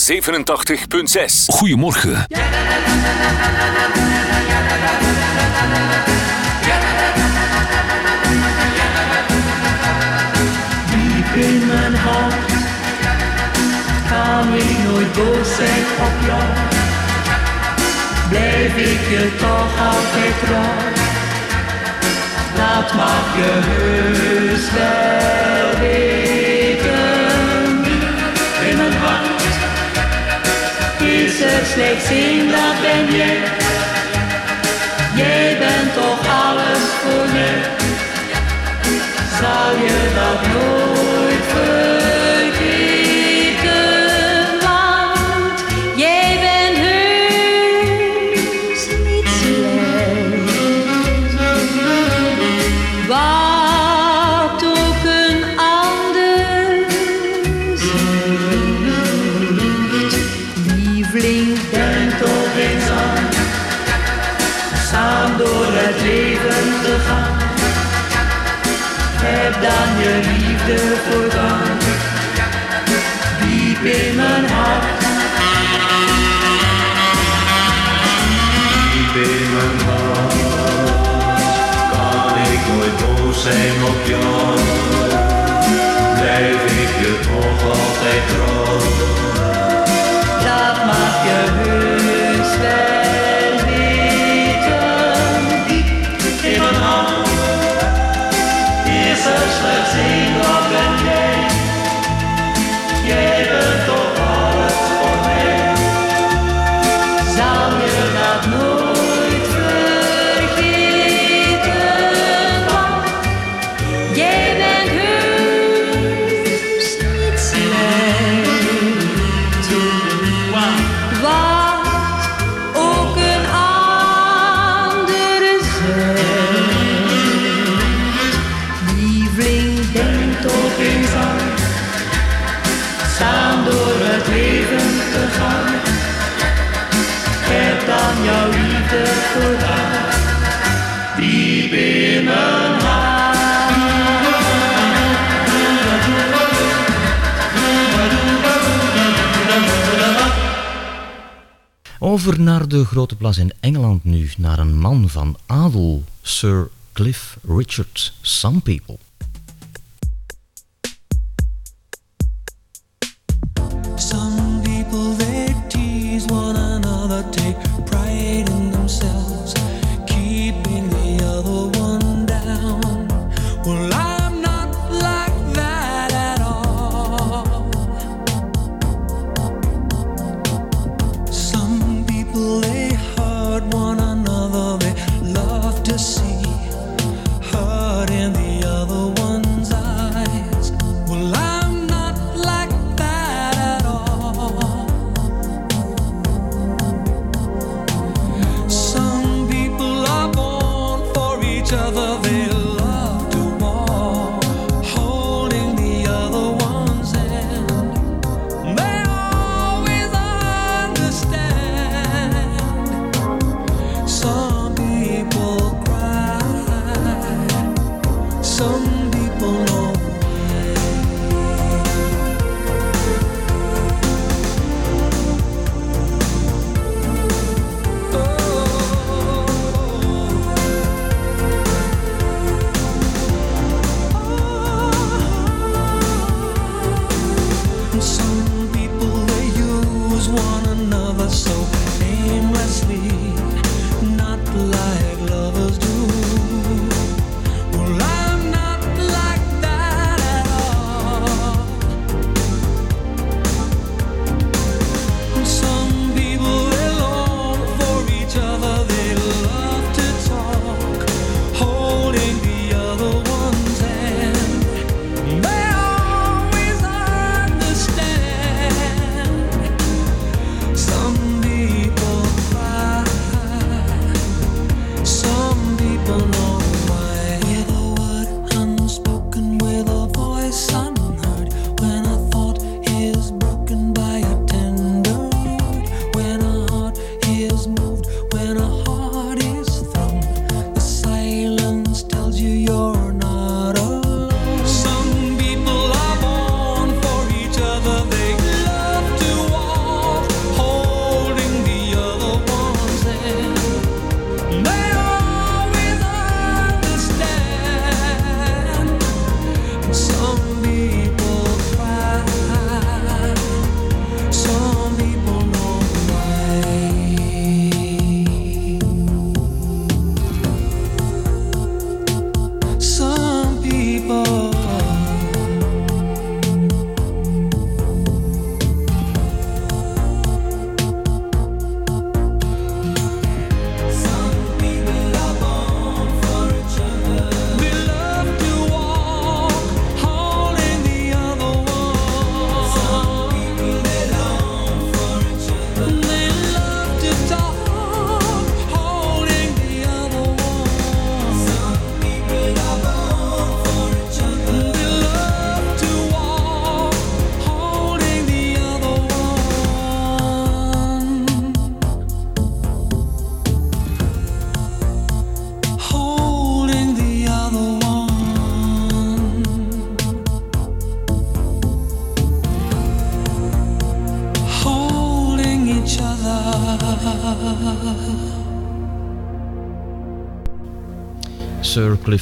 87.6. Goedemorgen. Diep in mijn hart kan ik nooit boos zijn op jou. Blijf ik je toch altijd trouw. Dat mag je heus wel weten. Slechts één, dat ben jij. Jij bent toch alles voor mij. Zal je dat nooit vergeten, liefde voorgaan, diep in mijn hart. Diep in mijn hart kan ik nooit boos zijn op jou. Over naar de grote plas in Engeland nu, naar een man van adel, Sir Cliff Richard. Some people.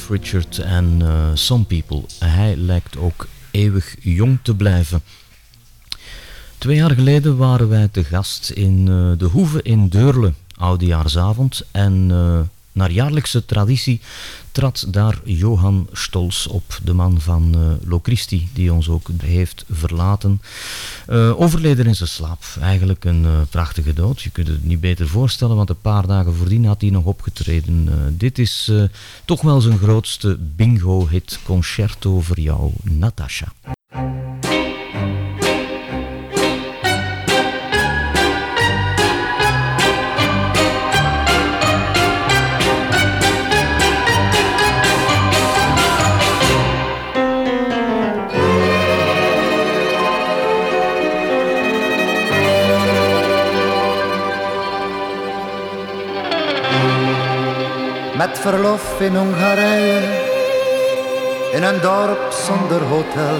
Richard en eh, Some People. Hij lijkt ook eeuwig jong te blijven. Twee jaar geleden waren wij te gast in eh, de Hoeve in Deurle, oudejaarsavond. En eh, naar jaarlijkse traditie trad daar Johan Stolz op, de man van eh Locristi, die ons ook heeft verlaten. Eh, overleden in zijn slaap. Eigenlijk een eh, prachtige dood. Je kunt het niet beter voorstellen, want een paar dagen voordien had hij nog opgetreden. Dit is toch wel zijn grootste bingo-hit, Concerto voor jou, Natasha. Met verlof in Hongarije, in een dorp zonder hotel,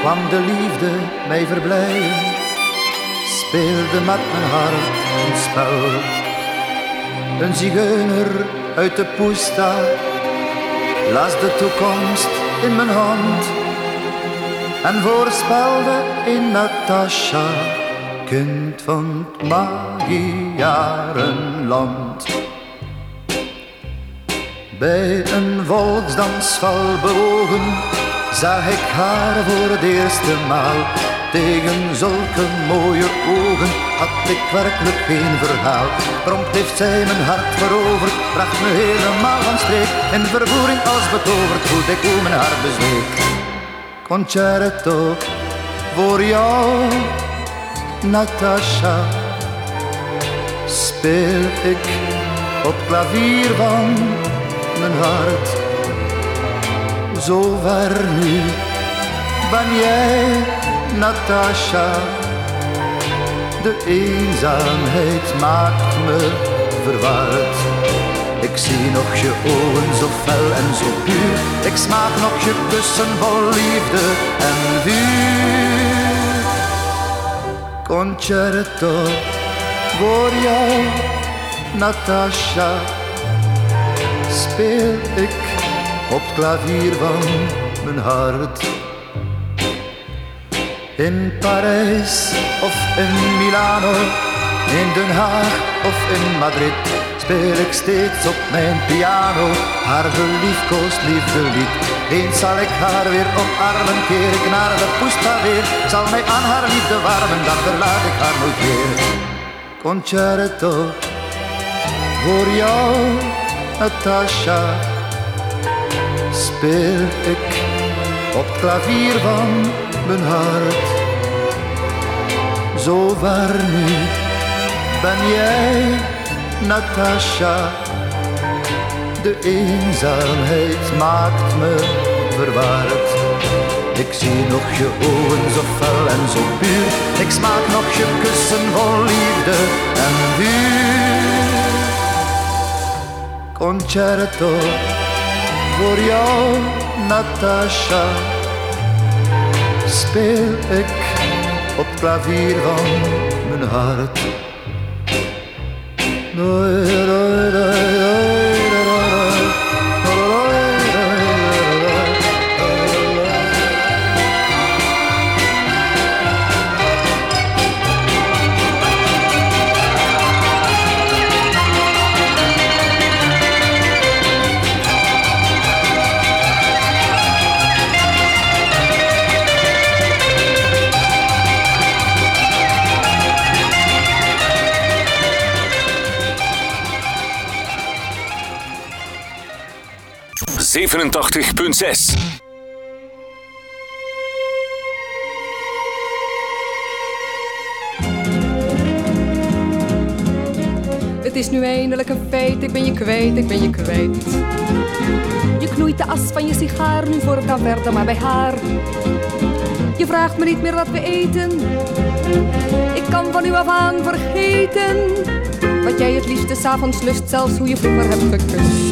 kwam de liefde mij verblijden, speelde met mijn hart een spel. Een zigeuner uit de poesta las de toekomst in mijn hand en voorspelde in Natasha, kind van het Magyarenland. Bij een volksdansval bewogen zag ik haar voor het eerste maal. Tegen zulke mooie ogen had ik werkelijk geen verhaal. Prompt heeft zij mijn hart veroverd, bracht me helemaal van streek. In vervoering als betoverd, voelde ik hoe mijn hart bezweek. Concerto voor jou, Natasha, speel ik op klavier van mijn hart. Zo ver nu ben jij, Natasha. De eenzaamheid maakt me verward. Ik zie nog je ogen zo fel en zo puur. Ik smaak nog je kussen vol liefde en vuur. Concerto voor jou, Natasha speel ik op klavier van mijn hart. In Parijs of in Milano, in Den Haag of in Madrid, speel ik steeds op mijn piano haar geliefkoosd liefdelied. Eens zal ik haar weer omarmen, keer ik naar de poesta weer, zal mij aan haar liefde warmen, dan verlaat ik haar nooit weer. Concerto voor jou Natasha speel ik op klavier van mijn hart. Zo ver nu ben jij, Natasha. De eenzaamheid maakt me verwaard. Ik zie nog je ogen zo fel en zo puur. Ik smaak nog je kussen vol liefde en vuur concerto voor jou, Natasha. Speel ik op het klavier van mijn hart. Het is nu eindelijk een feit, ik ben je kwijt, ik ben je kwijt. Je knoeit de as van je sigaar, nu voor kan verder maar bij haar. Je vraagt me niet meer wat we eten. Ik kan van u af aan vergeten. Wat jij het liefste s'avonds lust, zelfs hoe je vroeger hebt gekust.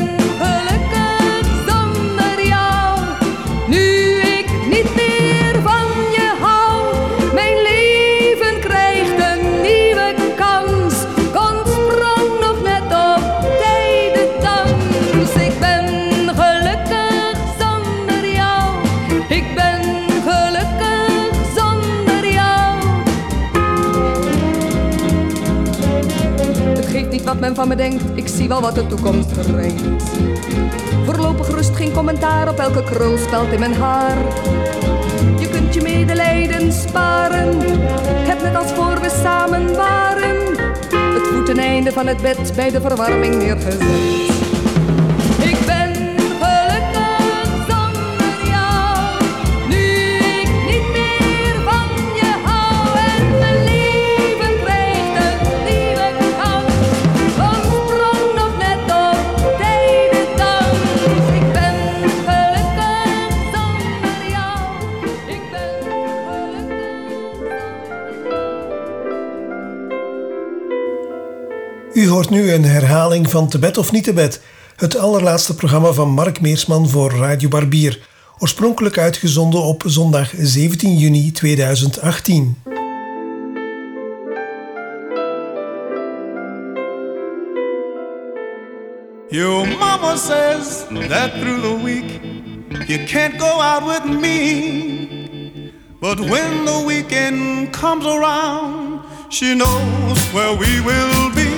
wat men van me denkt, ik zie wel wat de toekomst brengt. Voorlopig rust geen commentaar op elke krul speld in mijn haar. Je kunt je medelijden sparen, heb net als voor we samen waren. Het voeteneinde van het bed bij de verwarming neergezet. Hoort nu een herhaling van Te Bed of Niet Te Bed, het allerlaatste programma van Mark Meersman voor Radio Barbier, oorspronkelijk uitgezonden op zondag 17 juni 2018. Your mama says that through the week you can't go out with me. But when the weekend comes around, she knows where we will be.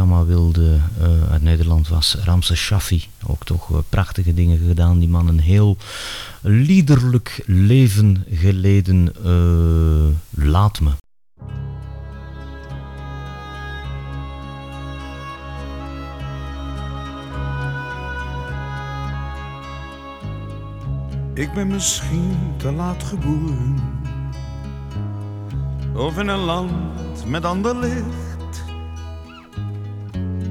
Programma wilde uh, uit Nederland was Ramses Shaffi. Ook toch uh, prachtige dingen gedaan. Die man een heel liederlijk leven geleden. Uh, laat me. Ik ben misschien te laat geboren. Of in een land met ander licht.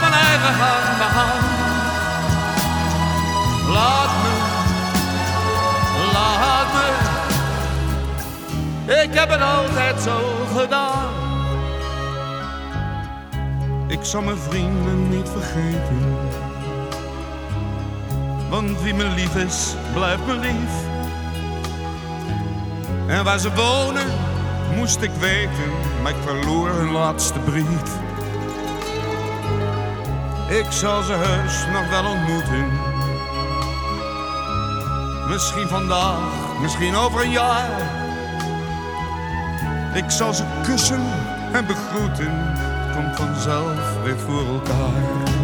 me mijn eigen begaan. Laat me, laat me, ik heb het altijd zo gedaan. Ik zal mijn vrienden niet vergeten. Want wie me lief is, blijft me lief. En waar ze wonen, moest ik weten, maar ik verloor hun laatste brief. Ik zal ze heus nog wel ontmoeten. Misschien vandaag, misschien over een jaar. Ik zal ze kussen en begroeten, het komt vanzelf weer voor elkaar.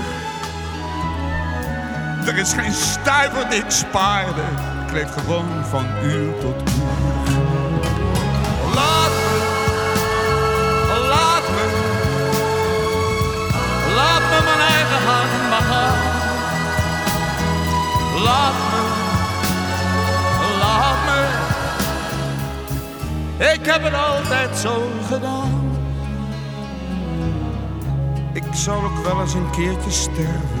Er is geen stuiver die ik spaarde. Ik leef gewoon van uur tot uur. Laat me, laat me, laat me mijn eigen hand gaan. Laat me, laat me. Ik heb het altijd zo gedaan. Ik zal ook wel eens een keertje sterven.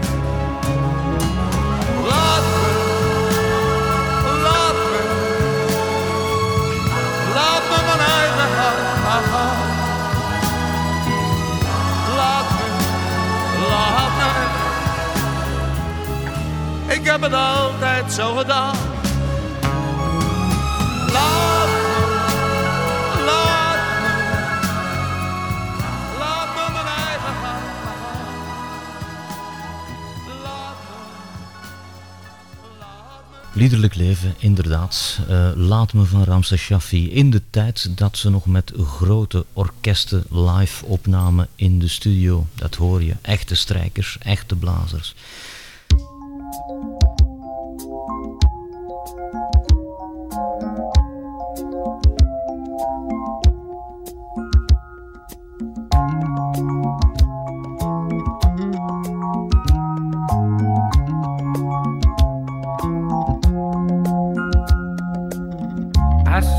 Heb het altijd zo gedaan. Laat me, laat laat me mijn eigen gaan. Laat me. Liederlijk leven, inderdaad. Uh, Laat me van Ramses Shaffi. In de tijd dat ze nog met grote orkesten live opnamen in de studio. Dat hoor je. Echte strijkers, echte blazers.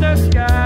the sky.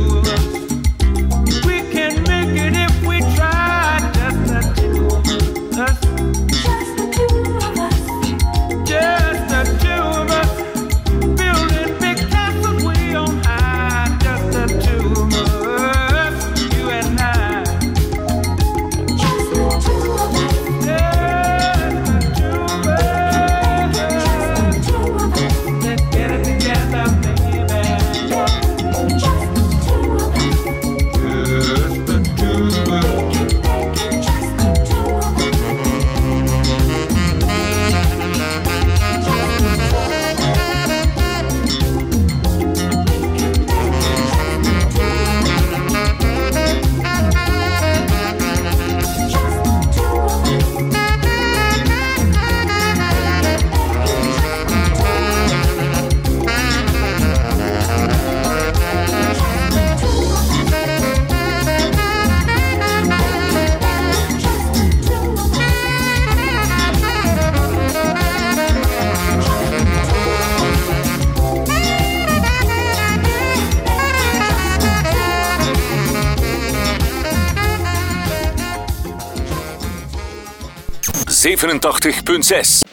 87.6.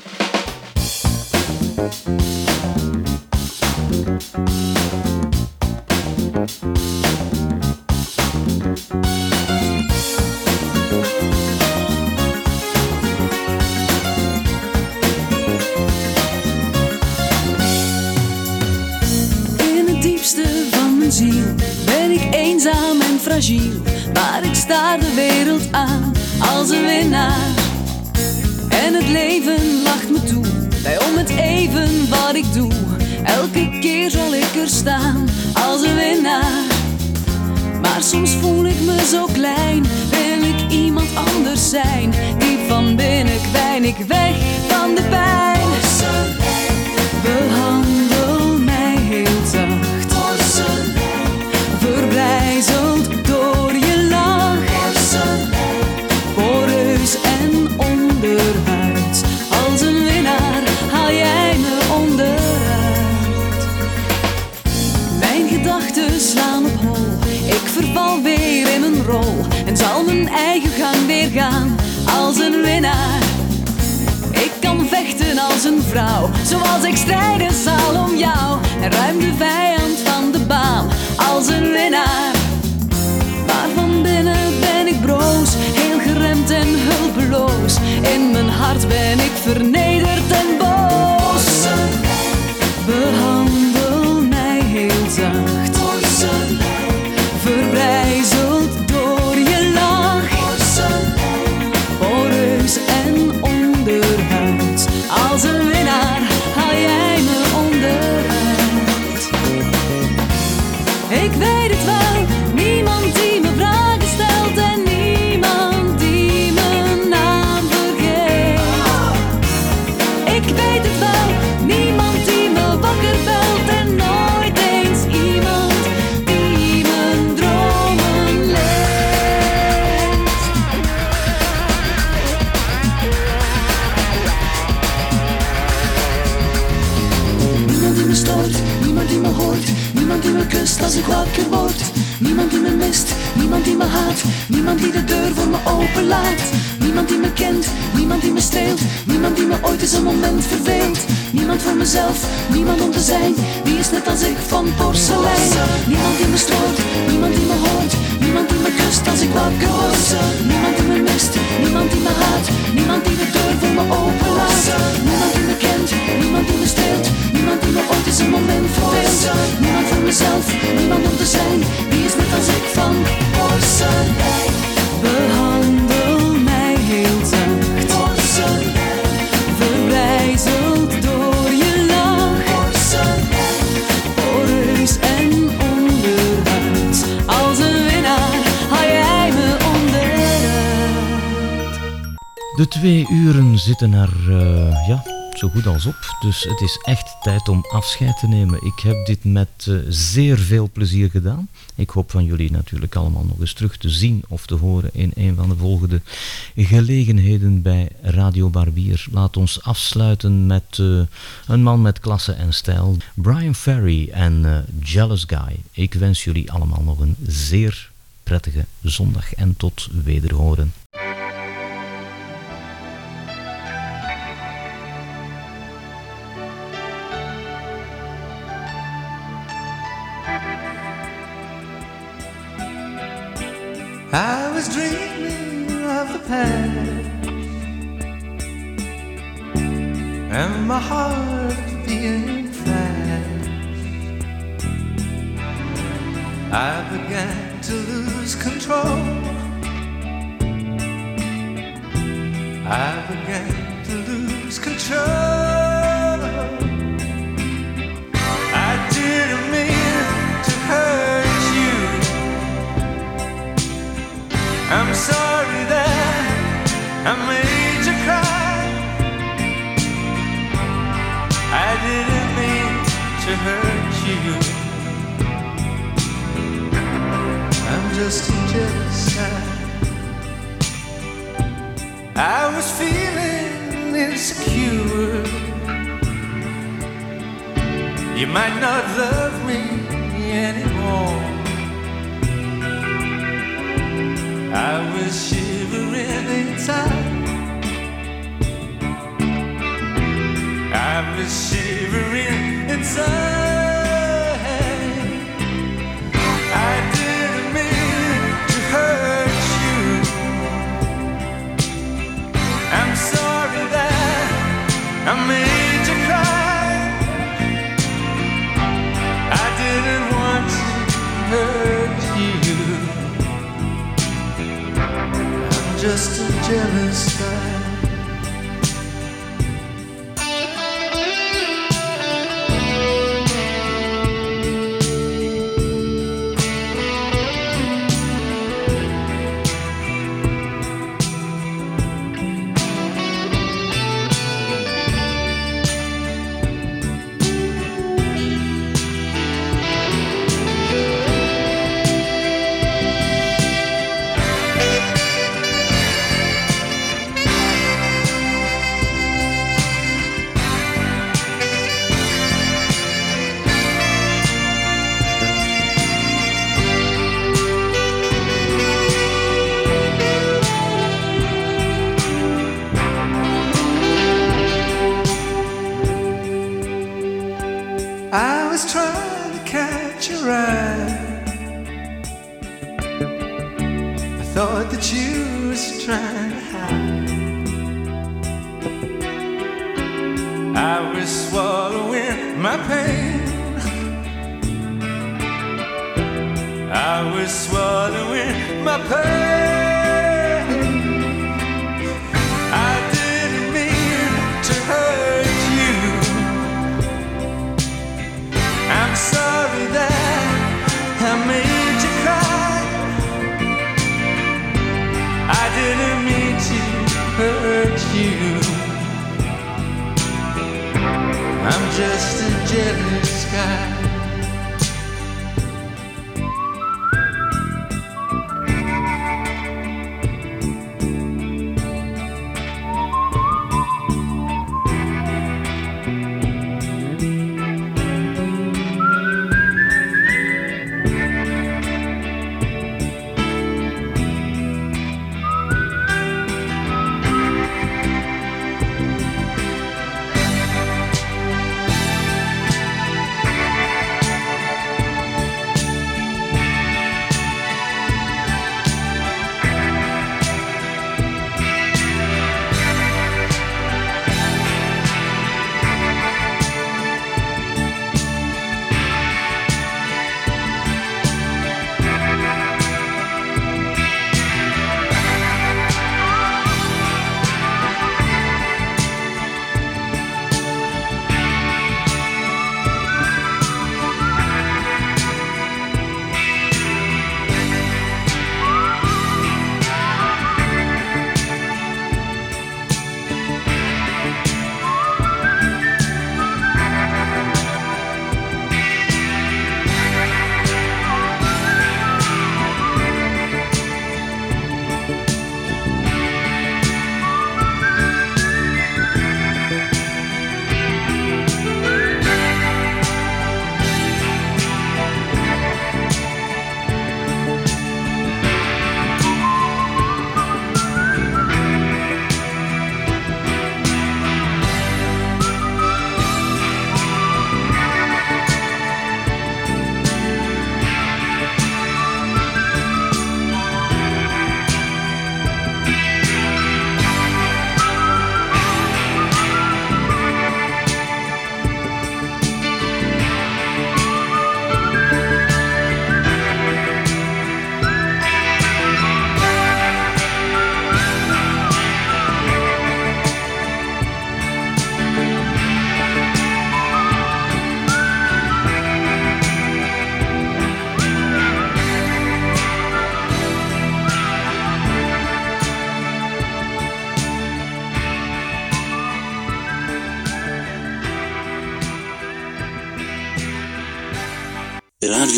Niemand die de deur voor me openlaat. Niemand die me kent, niemand die me streelt. Niemand die me ooit eens een moment verveelt. Niemand voor mezelf, niemand om te zijn. Wie is net als ik van porselein? Niemand die me stoort, niemand die me hoort. Niemand die me kust als ik wakker word. Niemand die me mist, niemand die me haat. Niemand die de deur voor me openlaat. Niemand niemand die me streelt. Niemand die me ooit eens een moment verveelt. Niemand voor mezelf, niemand om te zijn. Wie is net als ik van porselein? Behandel mij heel zacht. Verbrijzeld door je lach. Poreus en onderhuid. Als een winnaar haal jij me onderuit. De twee uren zitten er eh, ja, zo goed als op. Dus het is echt tijd om afscheid te nemen. Ik heb dit met eh, zeer veel plezier gedaan. Ik hoop van jullie natuurlijk allemaal nog eens terug te zien of te horen in een van de volgende gelegenheden bij Radio Barbier. Laat ons afsluiten met eh, een man met klasse en stijl. Brian Ferry en eh, Jealous Guy. Ik wens jullie allemaal nog een zeer prettige zondag en tot wederhoren. Past and my heart beating fast. I began to lose control. I began to lose control. I didn't mean to hurt you. I'm sorry that I made you cry. I didn't mean to hurt you. I'm just a jealous guy. I was feeling insecure. You might not love me anymore. I was shivering inside. I was shivering inside. Just a jealous guy.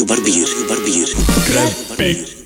Radio Barbier. Barbier.